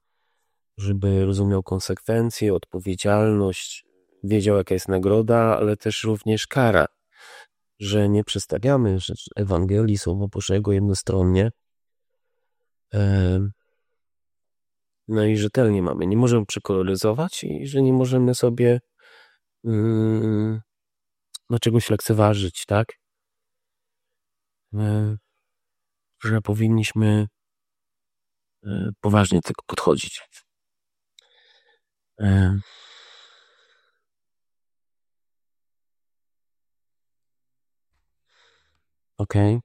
żeby rozumiał konsekwencje, odpowiedzialność, wiedział, jaka jest nagroda, ale też również kara, że nie przedstawiamy że Ewangelii Słowa Bożego jednostronnie. No i rzetelnie mamy. Nie możemy przekoloryzować i że nie możemy sobie yy, no czegoś lekceważyć, tak? Że powinniśmy e, poważnie do tego podchodzić. Okej.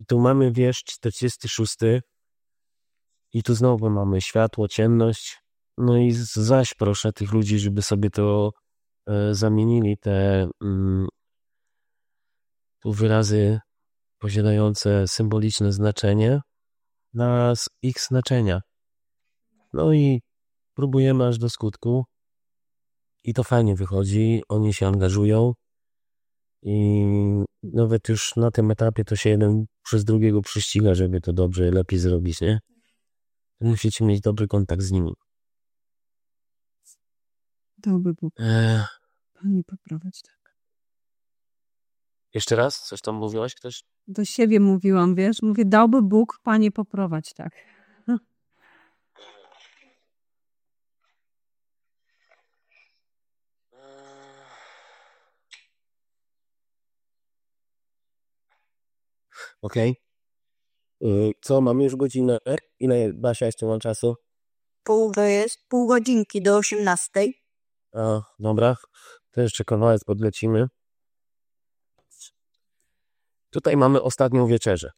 I tu mamy wiersz 46. I tu znowu mamy światło, ciemność. No i zaś proszę tych ludzi, żeby sobie to e, zamienili, te mm, tu wyrazy posiadające symboliczne znaczenie na ich znaczenia. No i próbujemy aż do skutku. I to fajnie wychodzi, oni się angażują i nawet już na tym etapie to się jeden przez drugiego przyściga, żeby to dobrze, lepiej zrobić, nie? Musicie mieć dobry kontakt z nimi. Dałby Bóg. E... Pani poprawiać, tak. Jeszcze raz? Coś tam mówiłaś ktoś? Do siebie mówiłam, wiesz? Mówię, dałby Bóg Panie poprowadź, tak. Okay. Co, mamy już godzinę? Ile Basia jeszcze mam czasu? Pół to jest, pół godzinki do 18. A, dobra. To jeszcze kawałek podlecimy. Tutaj mamy ostatnią wieczerzę.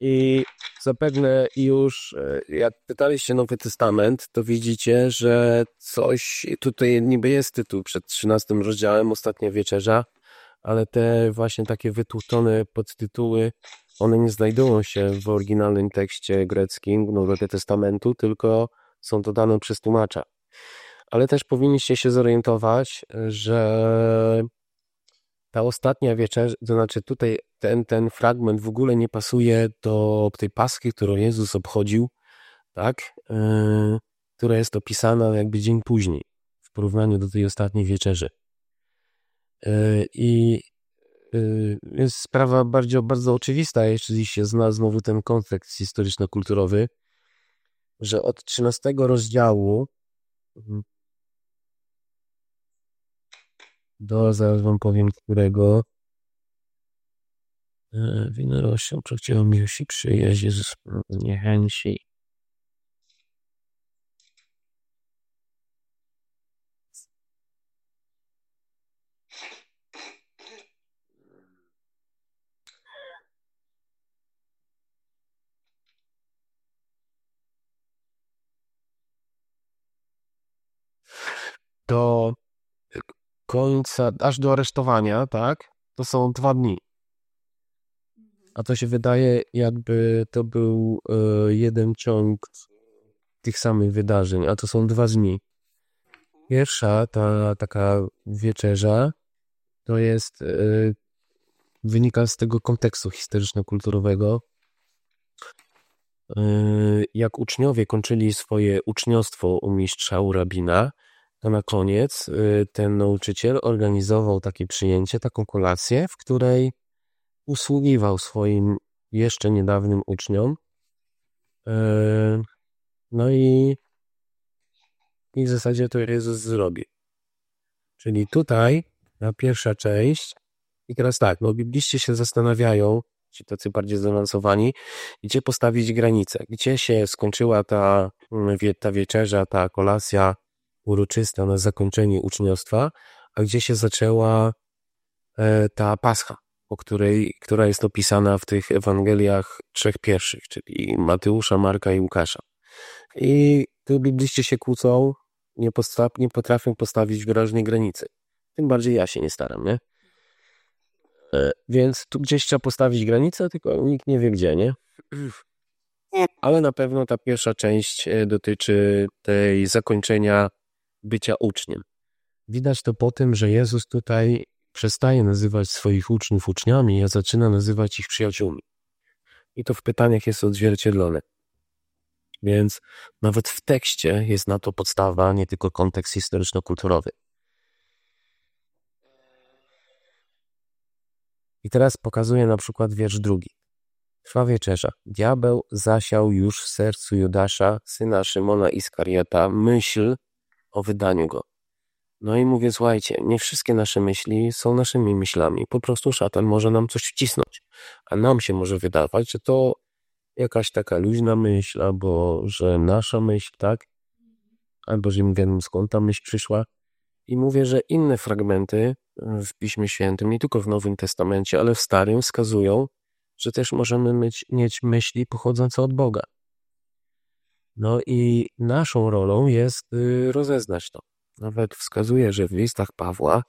I zapewne już, e, jak pytaliście Nowy Testament, to widzicie, że coś tutaj niby jest tytuł przed 13 rozdziałem, ostatnia wieczerza, ale te właśnie takie wytłuczone podtytuły, one nie znajdują się w oryginalnym tekście greckim Nowego Testamentu, tylko są dodane przez tłumacza. Ale też powinniście się zorientować, że ta ostatnia wieczerza, to znaczy tutaj ten, ten fragment w ogóle nie pasuje do tej paski, którą Jezus obchodził, tak? Yy, która jest opisana jakby dzień później w porównaniu do tej ostatniej wieczerzy. Yy, I yy, jest sprawa bardzo, bardzo oczywista, jeśli się zna znowu ten kontekst historyczno-kulturowy, że od 13 rozdziału mhm, do, zaraz wam powiem, którego e, winorością przechciało miłości przyjaźń z niechęci. Do końca, aż do aresztowania, tak, to są dwa dni. A to się wydaje, jakby to był e, jeden ciąg tych samych wydarzeń, a to są dwa dni. Pierwsza, ta taka wieczerza, to jest, e, wynika z tego kontekstu historyczno-kulturowego. E, jak uczniowie kończyli swoje uczniostwo u mistrza, u to na koniec y, ten nauczyciel organizował takie przyjęcie, taką kolację, w której usługiwał swoim jeszcze niedawnym uczniom. Y, no i, i w zasadzie to Jezus zrobi. Czyli tutaj, na pierwsza część, i teraz tak, no bibliści się zastanawiają, ci tacy bardziej zaawansowani, gdzie postawić granicę, gdzie się skończyła ta, mm, ta wieczerza, ta kolacja, uroczysta na zakończenie uczniostwa, a gdzie się zaczęła e, ta pascha, o której, która jest opisana w tych Ewangeliach trzech pierwszych, czyli Mateusza, Marka i Łukasza. I tu bibliści się kłócą, nie, posta- nie potrafią postawić wyraźnej granicy. Tym bardziej ja się nie staram, nie? E, więc tu gdzieś trzeba postawić granicę, tylko nikt nie wie gdzie, nie? Ale na pewno ta pierwsza część e, dotyczy tej zakończenia bycia uczniem. Widać to po tym, że Jezus tutaj przestaje nazywać swoich uczniów uczniami, a zaczyna nazywać ich przyjaciółmi. I to w pytaniach jest odzwierciedlone. Więc nawet w tekście jest na to podstawa, nie tylko kontekst historyczno-kulturowy. I teraz pokazuję na przykład wiersz drugi. Trwa wieczerza. Diabeł zasiał już w sercu Judasza, syna Szymona Iskariota, myśl, o wydaniu go. No i mówię, słuchajcie, nie wszystkie nasze myśli są naszymi myślami. Po prostu szatan może nam coś wcisnąć. A nam się może wydawać, że to jakaś taka luźna myśl, albo że nasza myśl, tak? Albo że nie wiem skąd ta myśl przyszła. I mówię, że inne fragmenty w Piśmie Świętym, nie tylko w Nowym Testamencie, ale w Starym wskazują, że też możemy mieć, mieć myśli pochodzące od Boga. No i naszą rolą jest y, rozeznać to. Nawet wskazuje, że w listach Pawła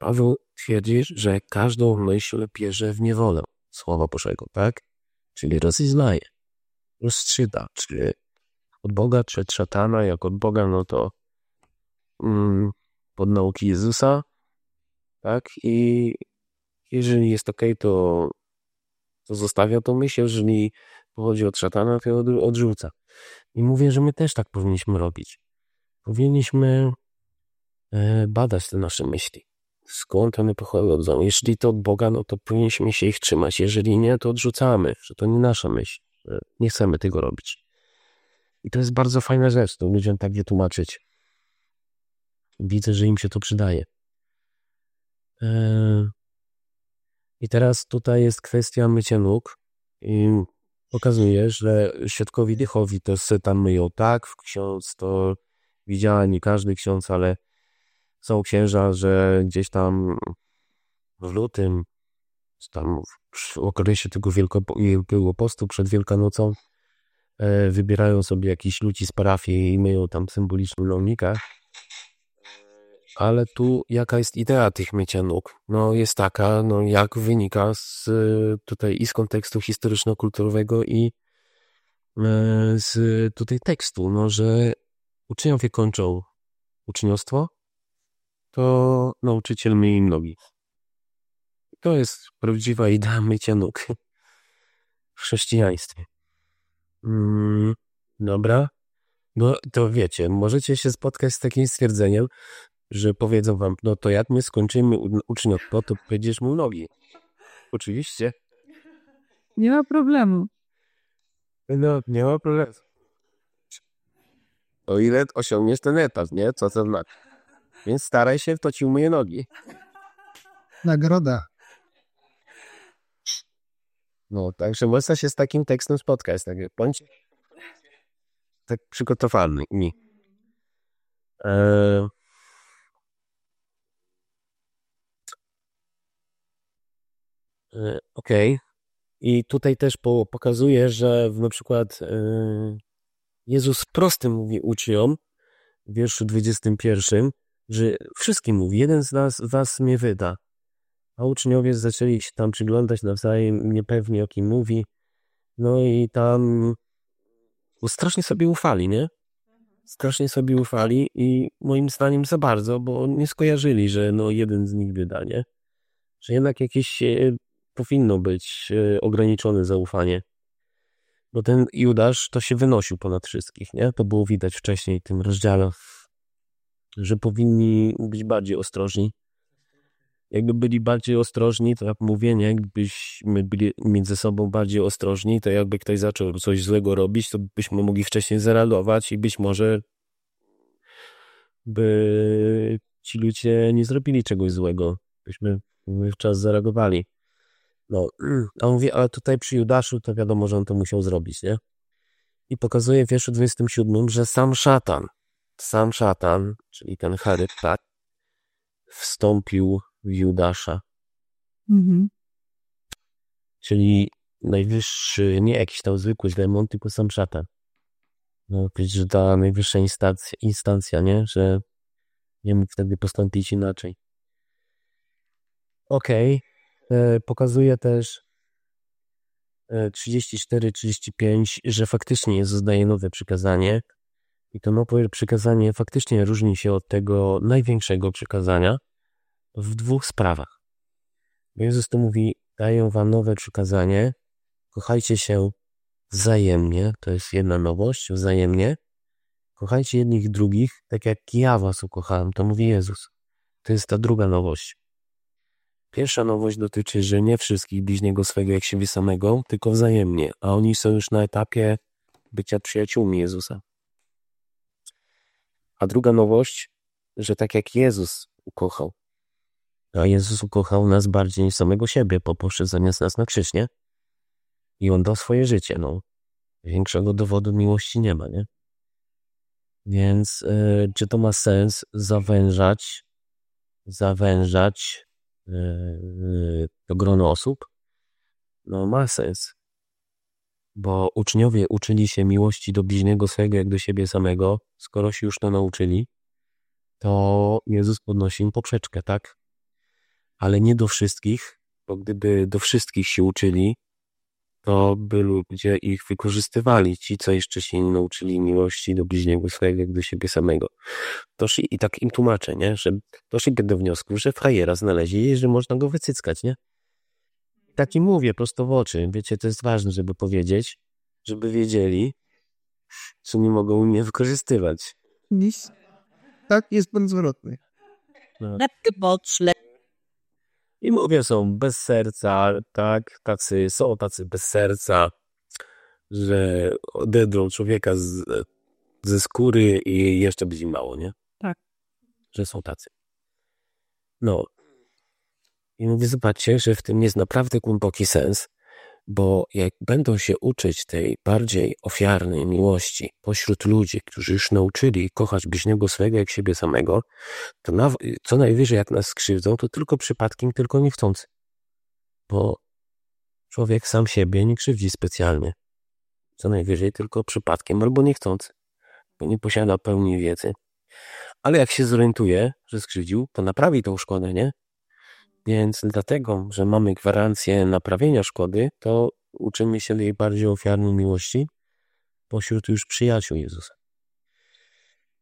Paweł twierdzi, że każdą myśl bierze w niewolę Słowa Bożego, tak? Czyli rozeznaje, rozstrzyda, czy od Boga, czy od szatana, jak od Boga, no to mm, pod nauki Jezusa, tak? I jeżeli jest ok, to, to zostawia tą myśl, jeżeli pochodzi od szatana, to ją odrzuca. I mówię, że my też tak powinniśmy robić. Powinniśmy e, badać te nasze myśli. Skąd one pochodzą? Jeśli to od Boga, no to powinniśmy się ich trzymać. Jeżeli nie, to odrzucamy, że to nie nasza myśl. Nie chcemy tego robić. I to jest bardzo fajna rzecz, to ludziom tak wytłumaczyć. Widzę, że im się to przydaje. E, I teraz tutaj jest kwestia mycia nóg. I pokazuje, że świadkowi dychowi to se tam myją tak, ksiądz to widziała nie każdy ksiądz, ale są księża, że gdzieś tam w lutym, czy tam w okresie tego wielkiego postu przed Wielkanocą e, wybierają sobie jakiś ludzi z parafii i myją tam symboliczną ląnika. Ale tu jaka jest idea tych mycia nóg? No jest taka, no jak wynika z tutaj i z kontekstu historyczno-kulturowego i e, z tutaj tekstu, no że uczniowie kończą uczniostwo, to nauczyciel myje im nogi. To jest prawdziwa idea mycia nóg <laughs> w chrześcijaństwie. Mm, dobra. No to wiecie, możecie się spotkać z takim stwierdzeniem, że powiedzą wam, no to jak my skończymy uczniostwo, to będziesz mu nogi. Oczywiście. Nie ma problemu. No, nie ma problemu. O ile osiągniesz ten etap, nie? Co to znaczy? Więc staraj się, to ci umyje nogi. Nagroda. No, także można się z takim tekstem spotkać. Tak, bądź tak przygotowany. Eee, okej. Okay. I tutaj też po, pokazuje, że na przykład yy, Jezus prosty mówi uczniom w wierszu 21, że wszystkim mówi, jeden z nas, was mnie wyda. A uczniowie zaczęli się tam przyglądać nawzajem, niepewnie o kim mówi. No i tam bo strasznie sobie ufali, nie? Strasznie sobie ufali i moim zdaniem za bardzo, bo nie skojarzyli, że no jeden z nich wyda, nie? Że jednak jakieś e, powinno być e, ograniczone zaufanie. Bo ten Judasz to się wynosił ponad wszystkich, nie? To było widać wcześniej w tym rozdziale, że powinni być bardziej ostrożni. Jakby byli bardziej ostrożni, to jak mówię, nie? Jakbyśmy byli między sobą bardziej ostrożni, to jakby ktoś zaczął coś złego robić, to byśmy mogli wcześniej zareagować i być może by ci ludzie nie zrobili czegoś złego. Byśmy w czas zareagowali. No, a on mówi, ale tutaj przy Judaszu to wiadomo, że on to musiał zrobić, nie? I pokazuje w wierszu 27, że sam szatan, sam szatan, czyli ten tak, wstąpił w Judasza. Mhm. Czyli najwyższy, nie jakiś tam zwykły demon, tylko sam szatan. No, że ta najwyższa instancja, instancja, nie? Że nie mógł wtedy postąpić inaczej. Okej. Okay. Pokazuje też 34-35, że faktycznie Jezus daje nowe przykazanie. I to nowe przykazanie faktycznie różni się od tego największego przykazania w dwóch sprawach. Bo Jezus to mówi, daję wam nowe przykazanie, kochajcie się wzajemnie, to jest jedna nowość, wzajemnie. Kochajcie jednych drugich, tak jak ja was ukochałem, to mówi Jezus. To jest ta druga nowość. Pierwsza nowość dotyczy, że nie wszystkich bliźniego swego jak siebie samego, tylko wzajemnie, a oni są już na etapie bycia przyjaciółmi Jezusa. A druga nowość, że tak jak Jezus ukochał, a Jezus ukochał nas bardziej niż samego siebie, po zamiast nas na krzyż, nie? I On dał swoje życie, no. Większego dowodu miłości nie ma, nie? Więc yy, czy to ma sens zawężać, zawężać to grono osób? No ma sens. Bo uczniowie uczyli się miłości do bliźniego swego jak do siebie samego. Skoro się już to nauczyli, to Jezus podnosi im poprzeczkę, tak? ale nie do wszystkich, bo gdyby do wszystkich się uczyli, to by ludzie ich wykorzystywali, ci, co jeszcze się nie nauczyli miłości do bliźniego swojego, jak do siebie samego. Doszli, I tak im tłumaczę, nie? że doszli do wniosku, że frajera znaleźli i że można go wycyckać, nie? Tak im mówię prosto w oczy. Wiecie, to jest ważne, żeby powiedzieć, żeby wiedzieli, co nie mogą mnie wykorzystywać. Nic. Tak, jest pan zwrotny. No. I mówię, są bez serca, tak, tacy, są tacy bez serca, że odedrą człowieka z, ze skóry i jeszcze będzie mało, nie? Tak. Że są tacy. No. I mówię, zobaczcie, że w tym jest naprawdę głęboki sens, bo jak będą się uczyć tej bardziej ofiarnej miłości pośród ludzi, którzy już nauczyli kochać bliźniego swego jak siebie samego, to na, co najwyżej jak nas skrzywdzą, to tylko przypadkiem, tylko niechcący. Bo człowiek sam siebie nie krzywdzi specjalnie. Co najwyżej tylko przypadkiem albo niechcący, bo nie posiada pełni wiedzy. Ale jak się zorientuje, że skrzywdził, to naprawi tą szkodę, nie? Więc dlatego, że mamy gwarancję naprawienia szkody, to uczymy się tej bardziej ofiarnej miłości pośród już przyjaciół Jezusa.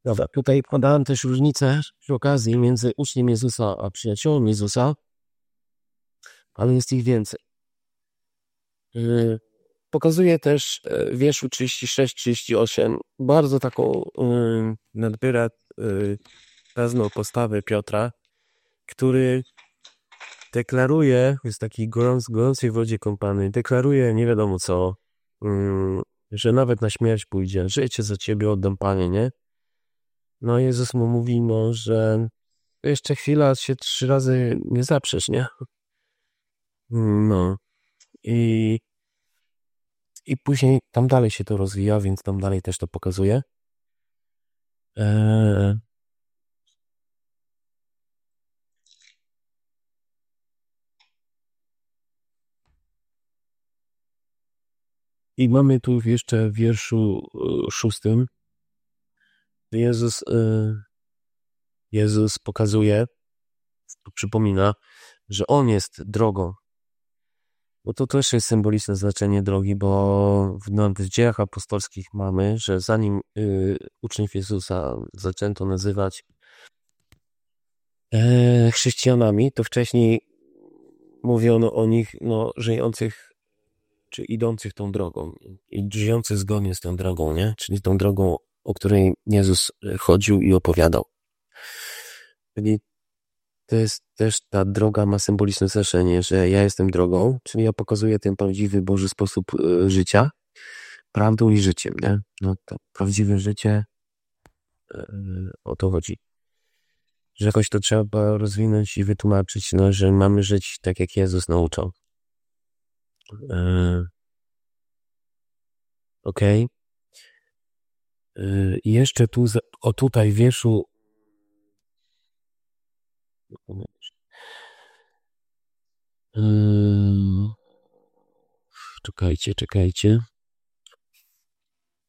Dobra, tutaj podałem też różnicę przy okazji między uczniem Jezusa a przyjaciółmi Jezusa, ale jest ich więcej. Yy, pokazuje też yy, w wierszu 36-38 bardzo taką yy, nadbiera pewną postawę Piotra, który deklaruje, jest taki gorąc, gorącej wodzie kąpany, deklaruje nie wiadomo co, um, że nawet na śmierć pójdzie, życie za ciebie oddam Panie, nie? No Jezus mu mówi, no, że jeszcze chwila się trzy razy nie zaprzesz, nie? No. I, I później tam dalej się to rozwija, więc tam dalej też to pokazuje. Eee, I mamy tu jeszcze w wierszu e, szóstym, Jezus, e, Jezus pokazuje, przypomina, że On jest drogą. Bo to też jest symboliczne znaczenie drogi, bo w, no, w dziejach apostolskich mamy, że zanim y, uczniów Jezusa zaczęto nazywać chrześcijanami, to wcześniej mówiono o nich, no, żyjących czy idących tą drogą i żyjących zgodnie z tą drogą, nie? Czyli tą drogą, o której Jezus chodził i opowiadał. Czyli to jest też ta droga ma symboliczne znaczenie, że ja jestem drogą, czyli ja pokazuję ten prawdziwy Boży sposób e, życia, prawdą i życiem, nie? No to prawdziwe życie, e, o to chodzi. Że jakoś to trzeba rozwinąć i wytłumaczyć, no, że mamy żyć tak, jak Jezus nauczał. E, Okej. Okay. I jeszcze tu, o tutaj wierszu Yy, czekajcie, czekajcie.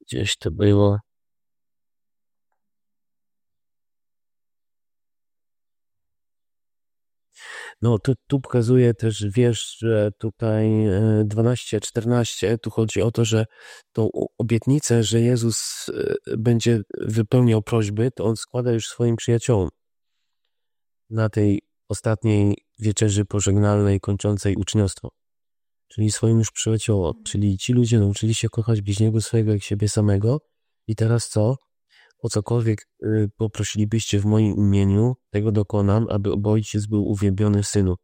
Gdzieś to było. No, tu, tu pokazuje też, wiesz, że tutaj 12-14, e, tu chodzi o to, że tą obietnicę, że Jezus e, będzie wypełniał prośby, to on składa już swoim przyjaciołom na tej ostatniej wieczerzy pożegnalnej kończącej uczniostwo. Czyli swoim już przyjaciółom. Czyli ci ludzie nauczyli się kochać bliźniego swojego jak siebie samego i teraz co? O cokolwiek y, poprosilibyście w moim imieniu, tego dokonam, aby ojciec był uwielbiony w Synu.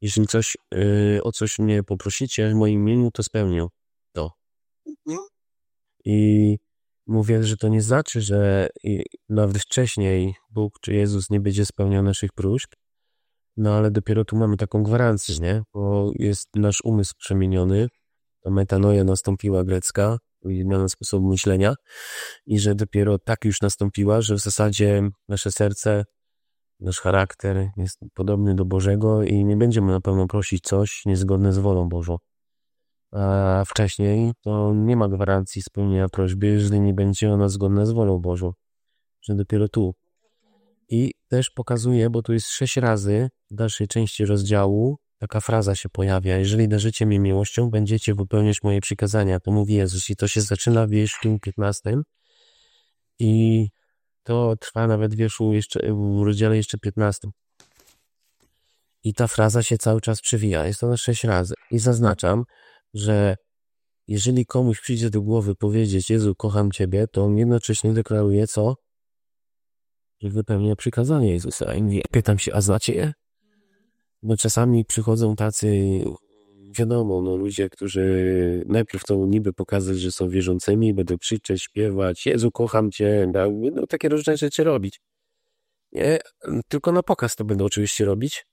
Jeżeli coś, y, o coś mnie poprosicie w moim imieniu, to spełnię to. I mówię, że to nie znaczy, że nawet wcześniej Bóg czy Jezus nie będzie spełniał naszych próśb, no ale dopiero tu mamy taką gwarancję, nie? Bo jest nasz umysł przemieniony, ta metanoja nastąpiła grecka, zmiana sposobu myślenia i że dopiero tak już nastąpiła, że w zasadzie nasze serce, nasz charakter jest podobny do Bożego i nie będziemy na pewno prosić coś niezgodne z wolą Bożą a wcześniej to nie ma gwarancji spełnienia prośby, jeżeli nie będzie ona zgodna z wolą Bożą. Że dopiero tu. I też pokazuje, bo tu jest sześć razy w dalszej części rozdziału taka fraza się pojawia. Jeżeli darzycie mi miłością, będziecie wypełniać moje przykazania. To mówi Jezus i to się zaczyna w wierszu 15 i to trwa nawet w wierszu jeszcze, w rozdziale jeszcze 15. I ta fraza się cały czas przewija. Jest to na sześć razy. I zaznaczam, że jeżeli komuś przyjdzie do głowy powiedzieć Jezu, kocham Ciebie, to on jednocześnie deklaruje co? Że wypełnia przykazanie Jezusa. I pytam się, a znacie je? No czasami przychodzą tacy, wiadomo, no ludzie, którzy najpierw chcą niby pokazać, że są wierzącymi, będą krzyczeć, śpiewać, Jezu, kocham Cię, no, no takie różne rzeczy robić. Nie, tylko na pokaz to będą oczywiście robić,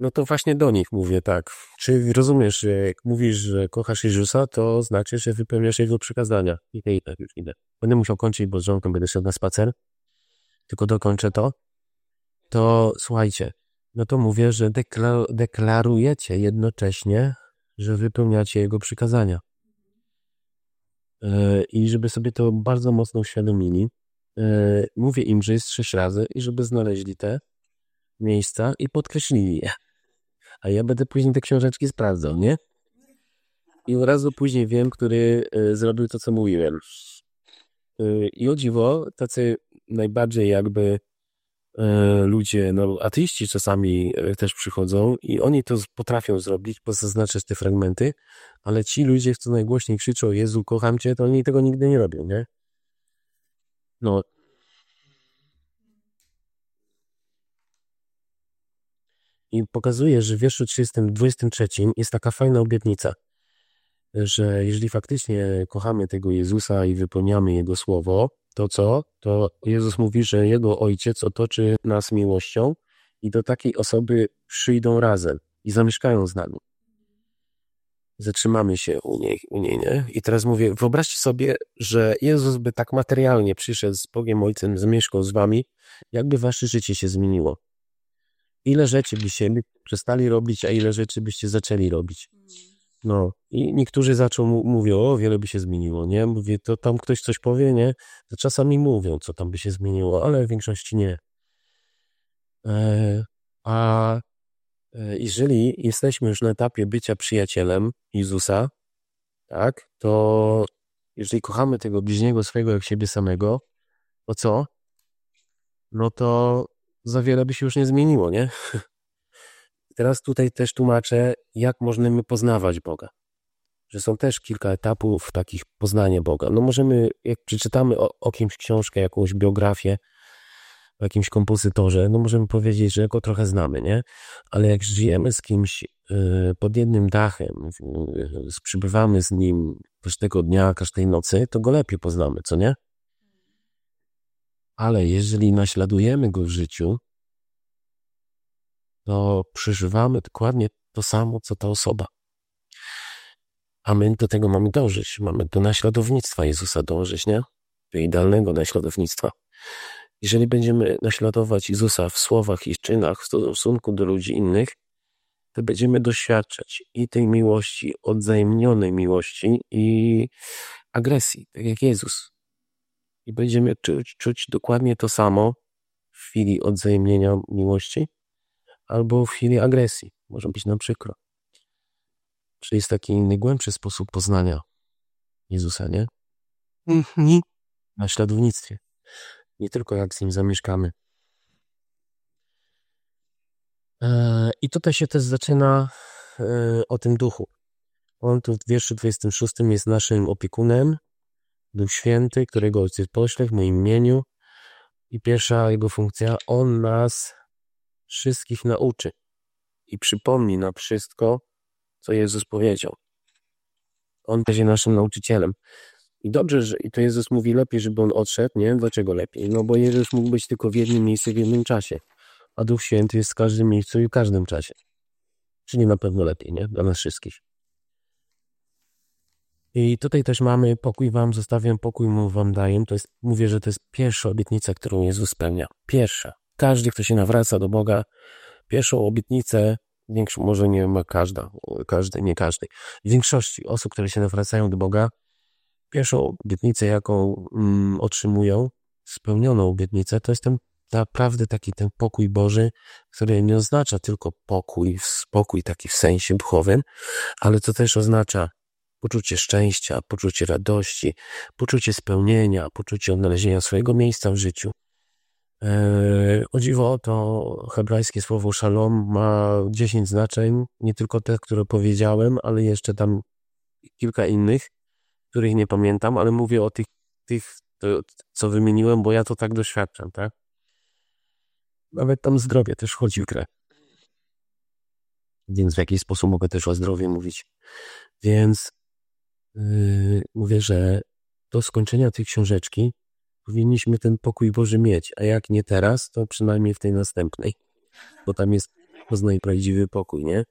no to właśnie do nich mówię tak. Czy rozumiesz, jak mówisz, że kochasz Jezusa, to znaczy, że wypełniasz Jego przykazania. I i tak już idę. Będę musiał kończyć, bo z żonką będę szedł na spacer. Tylko dokończę to. To słuchajcie, no to mówię, że deklar deklarujecie jednocześnie, że wypełniacie Jego przykazania. Yy, I żeby sobie to bardzo mocno uświadomili, yy, mówię im, że jest sześć razy i żeby znaleźli te miejsca i podkreślili je a ja będę później te książeczki sprawdzał, nie? I od razu później wiem, który y, zrobił to, co mówiłem. I o dziwo, tacy najbardziej jakby ludzie, no ateiści czasami też przychodzą i oni to potrafią zrobić, pozaznaczyć te fragmenty, ale ci ludzie, co najgłośniej krzyczą Jezu, kocham Cię, to oni tego nigdy nie robią, nie? No, I pokazuje, że w wierszu 30, 23 jest taka fajna obietnica, że jeżeli faktycznie kochamy tego Jezusa i wypełniamy Jego słowo, to co? To Jezus mówi, że Jego Ojciec otoczy nas miłością i do takiej osoby przyjdą razem i zamieszkają z nami. Zatrzymamy się u niej, u niej, nie? I teraz mówię, wyobraźcie sobie, że Jezus by tak materialnie przyszedł z Bogiem Ojcem, zamieszkał z wami, jakby wasze życie się zmieniło ile rzeczy byście przestali robić, a ile rzeczy byście zaczęli robić. No i niektórzy zaczą, mówią, o wiele by się zmieniło, nie? Mówię, to tam ktoś coś powie, nie? To czasami mówią, co tam by się zmieniło, ale w większości nie. E, a e, jeżeli jesteśmy już na etapie bycia przyjacielem Jezusa, tak, to jeżeli kochamy tego bliźniego swojego jak siebie samego, to co? No to za wiele by się już nie zmieniło, nie? <laughs> Teraz tutaj też tłumaczę, jak możemy poznawać Boga. Że są też kilka etapów takich poznania Boga. No możemy, jak przeczytamy o, o kimś książkę, jakąś biografię, o jakimś kompozytorze, no możemy powiedzieć, że go trochę znamy, nie? Ale jak żyjemy z kimś y, pod jednym dachem, y, przybywamy z nim każdego dnia, każdej nocy, to go lepiej poznamy, co nie? Ale jeżeli naśladujemy go w życiu, to przeżywamy dokładnie to samo, co ta osoba. A my do tego mamy dążyć. Mamy do naśladownictwa Jezusa dążyć, nie? Do idealnego naśladownictwa. Jeżeli będziemy naśladować Jezusa w słowach i czynach w stosunku do ludzi innych, to będziemy doświadczać i tej miłości, odzajemnionej miłości i agresji, tak jak Jezus. I będziemy czuć, czuć dokładnie to samo w chwili odzajemnienia miłości albo w chwili agresji. Może być nam przykro. Czyli jest taki najgłębszy sposób poznania Jezusa, nie? Mhm. Na naśladownictwie. Nie tylko jak z nim zamieszkamy. E, I tutaj się też zaczyna e, o tym duchu. On tu w wierszu 26 jest naszym opiekunem, Duch Święty, którego Ojciec pośle w moim imieniu. I pierwsza jego funkcja, On nas wszystkich nauczy i przypomni nam wszystko, co Jezus powiedział. On będzie naszym nauczycielem. I dobrze, że i to Jezus mówi lepiej, żeby on odszedł, nie? Dlaczego lepiej? No bo Jezus mógł być tylko w jednym miejscu w jednym czasie, a Duch Święty jest w każdym miejscu i w każdym czasie. Czyli na pewno lepiej, nie? Dla nas wszystkich. I tutaj też mamy pokój wam zostawiam, pokój mu wam daję. To jest, mówię, że to jest pierwsza obietnica, którą Jezus spełnia. Pierwsza. Każdy, kto się nawraca do Boga, pierwszą obietnicę, większą, może nie ma każda, każdy, nie każdy. W większości osób, które się nawracają do Boga, pierwszą obietnicę, jaką mm, otrzymują, spełnioną obietnicę, to jest ten naprawdę taki ten pokój Boży, który nie oznacza tylko pokój, spokój taki w sensie duchowym, ale to też oznacza poczucie szczęścia, poczucie radości, poczucie spełnienia, poczucie odnalezienia swojego miejsca w życiu. Eee, o dziwo, to hebrajskie słowo shalom ma 10 znaczeń, nie tylko te, które powiedziałem, ale jeszcze tam kilka innych, których nie pamiętam, ale mówię o tych, tych to, co wymieniłem, bo ja to tak doświadczam, tak? Nawet tam zdrowie też wchodzi w grę. Więc w jakiś sposób mogę też o zdrowiu mówić. Więc yy, mówię, że do skończenia tej książeczki powinniśmy ten pokój Boży mieć, a jak nie teraz, to przynajmniej w tej następnej, bo tam jest poznaj prawdziwy pokój, nie?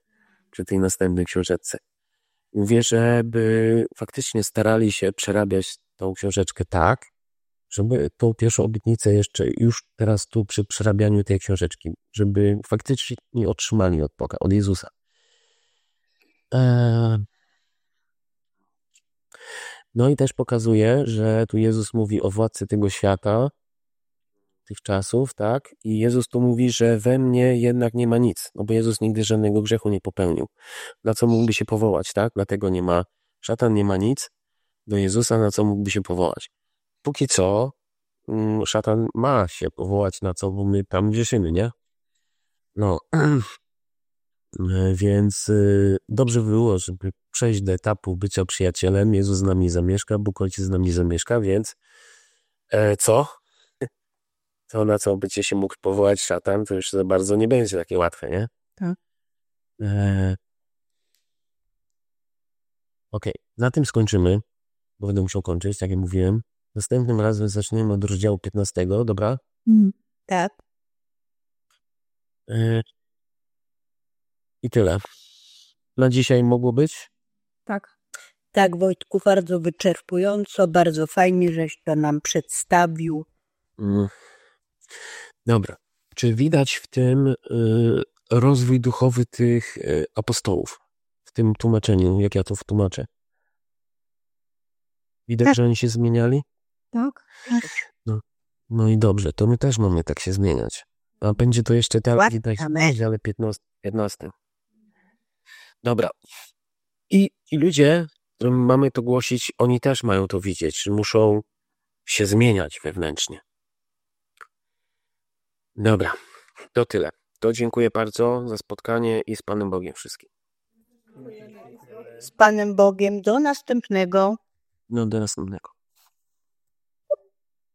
Przy tej następnej książeczce. Mówię, żeby faktycznie starali się przerabiać tą książeczkę tak, żeby tą pierwszą obietnicę jeszcze już teraz tu przy przerabianiu tej książeczki, żeby faktycznie nie otrzymali od Boga, od Jezusa. Eee, no i też pokazuje, że tu Jezus mówi o władcy tego świata, tych czasów, tak? I Jezus tu mówi, że we mnie jednak nie ma nic, no bo Jezus nigdy żadnego grzechu nie popełnił. Na co mógłby się powołać, tak? Dlatego nie ma, szatan nie ma nic do Jezusa, na co mógłby się powołać. Póki co, mm, szatan ma się powołać na co, my tam wierzymy, nie? No, <clears throat> Więc y, dobrze by było, żeby przejść do etapu bycia przyjacielem. Jezus z nami zamieszka, Bóg Ojciec z nami zamieszka, więc e, co? <laughs> To na co będzie się mógł powołać szatan, to już za bardzo nie będzie takie łatwe, nie? Tak. E, Okej, okay. na tym skończymy, bo będę musiał kończyć, tak jak mówiłem. Następnym razem zaczniemy od rozdziału 15, dobra? Mm. Tak. E, i tyle. Na dzisiaj mogło być? Tak. Tak, Wojtku, bardzo wyczerpująco, bardzo fajnie, żeś to nam przedstawił. Mm. Dobra. Czy widać w tym y, rozwój duchowy tych y, apostołów? W tym tłumaczeniu, jak ja to wtłumaczę? Widać, Tak. że oni się zmieniali? Tak. No, no i dobrze, to my też mamy tak się zmieniać. A będzie to jeszcze Ładna widać, myśl. ale 15. 15. Dobra. I, I ludzie, którym mamy to głosić, oni też mają to widzieć, że muszą się zmieniać wewnętrznie. Dobra, to tyle. To dziękuję bardzo za spotkanie i z Panem Bogiem wszystkim. Z Panem Bogiem do następnego. No do następnego.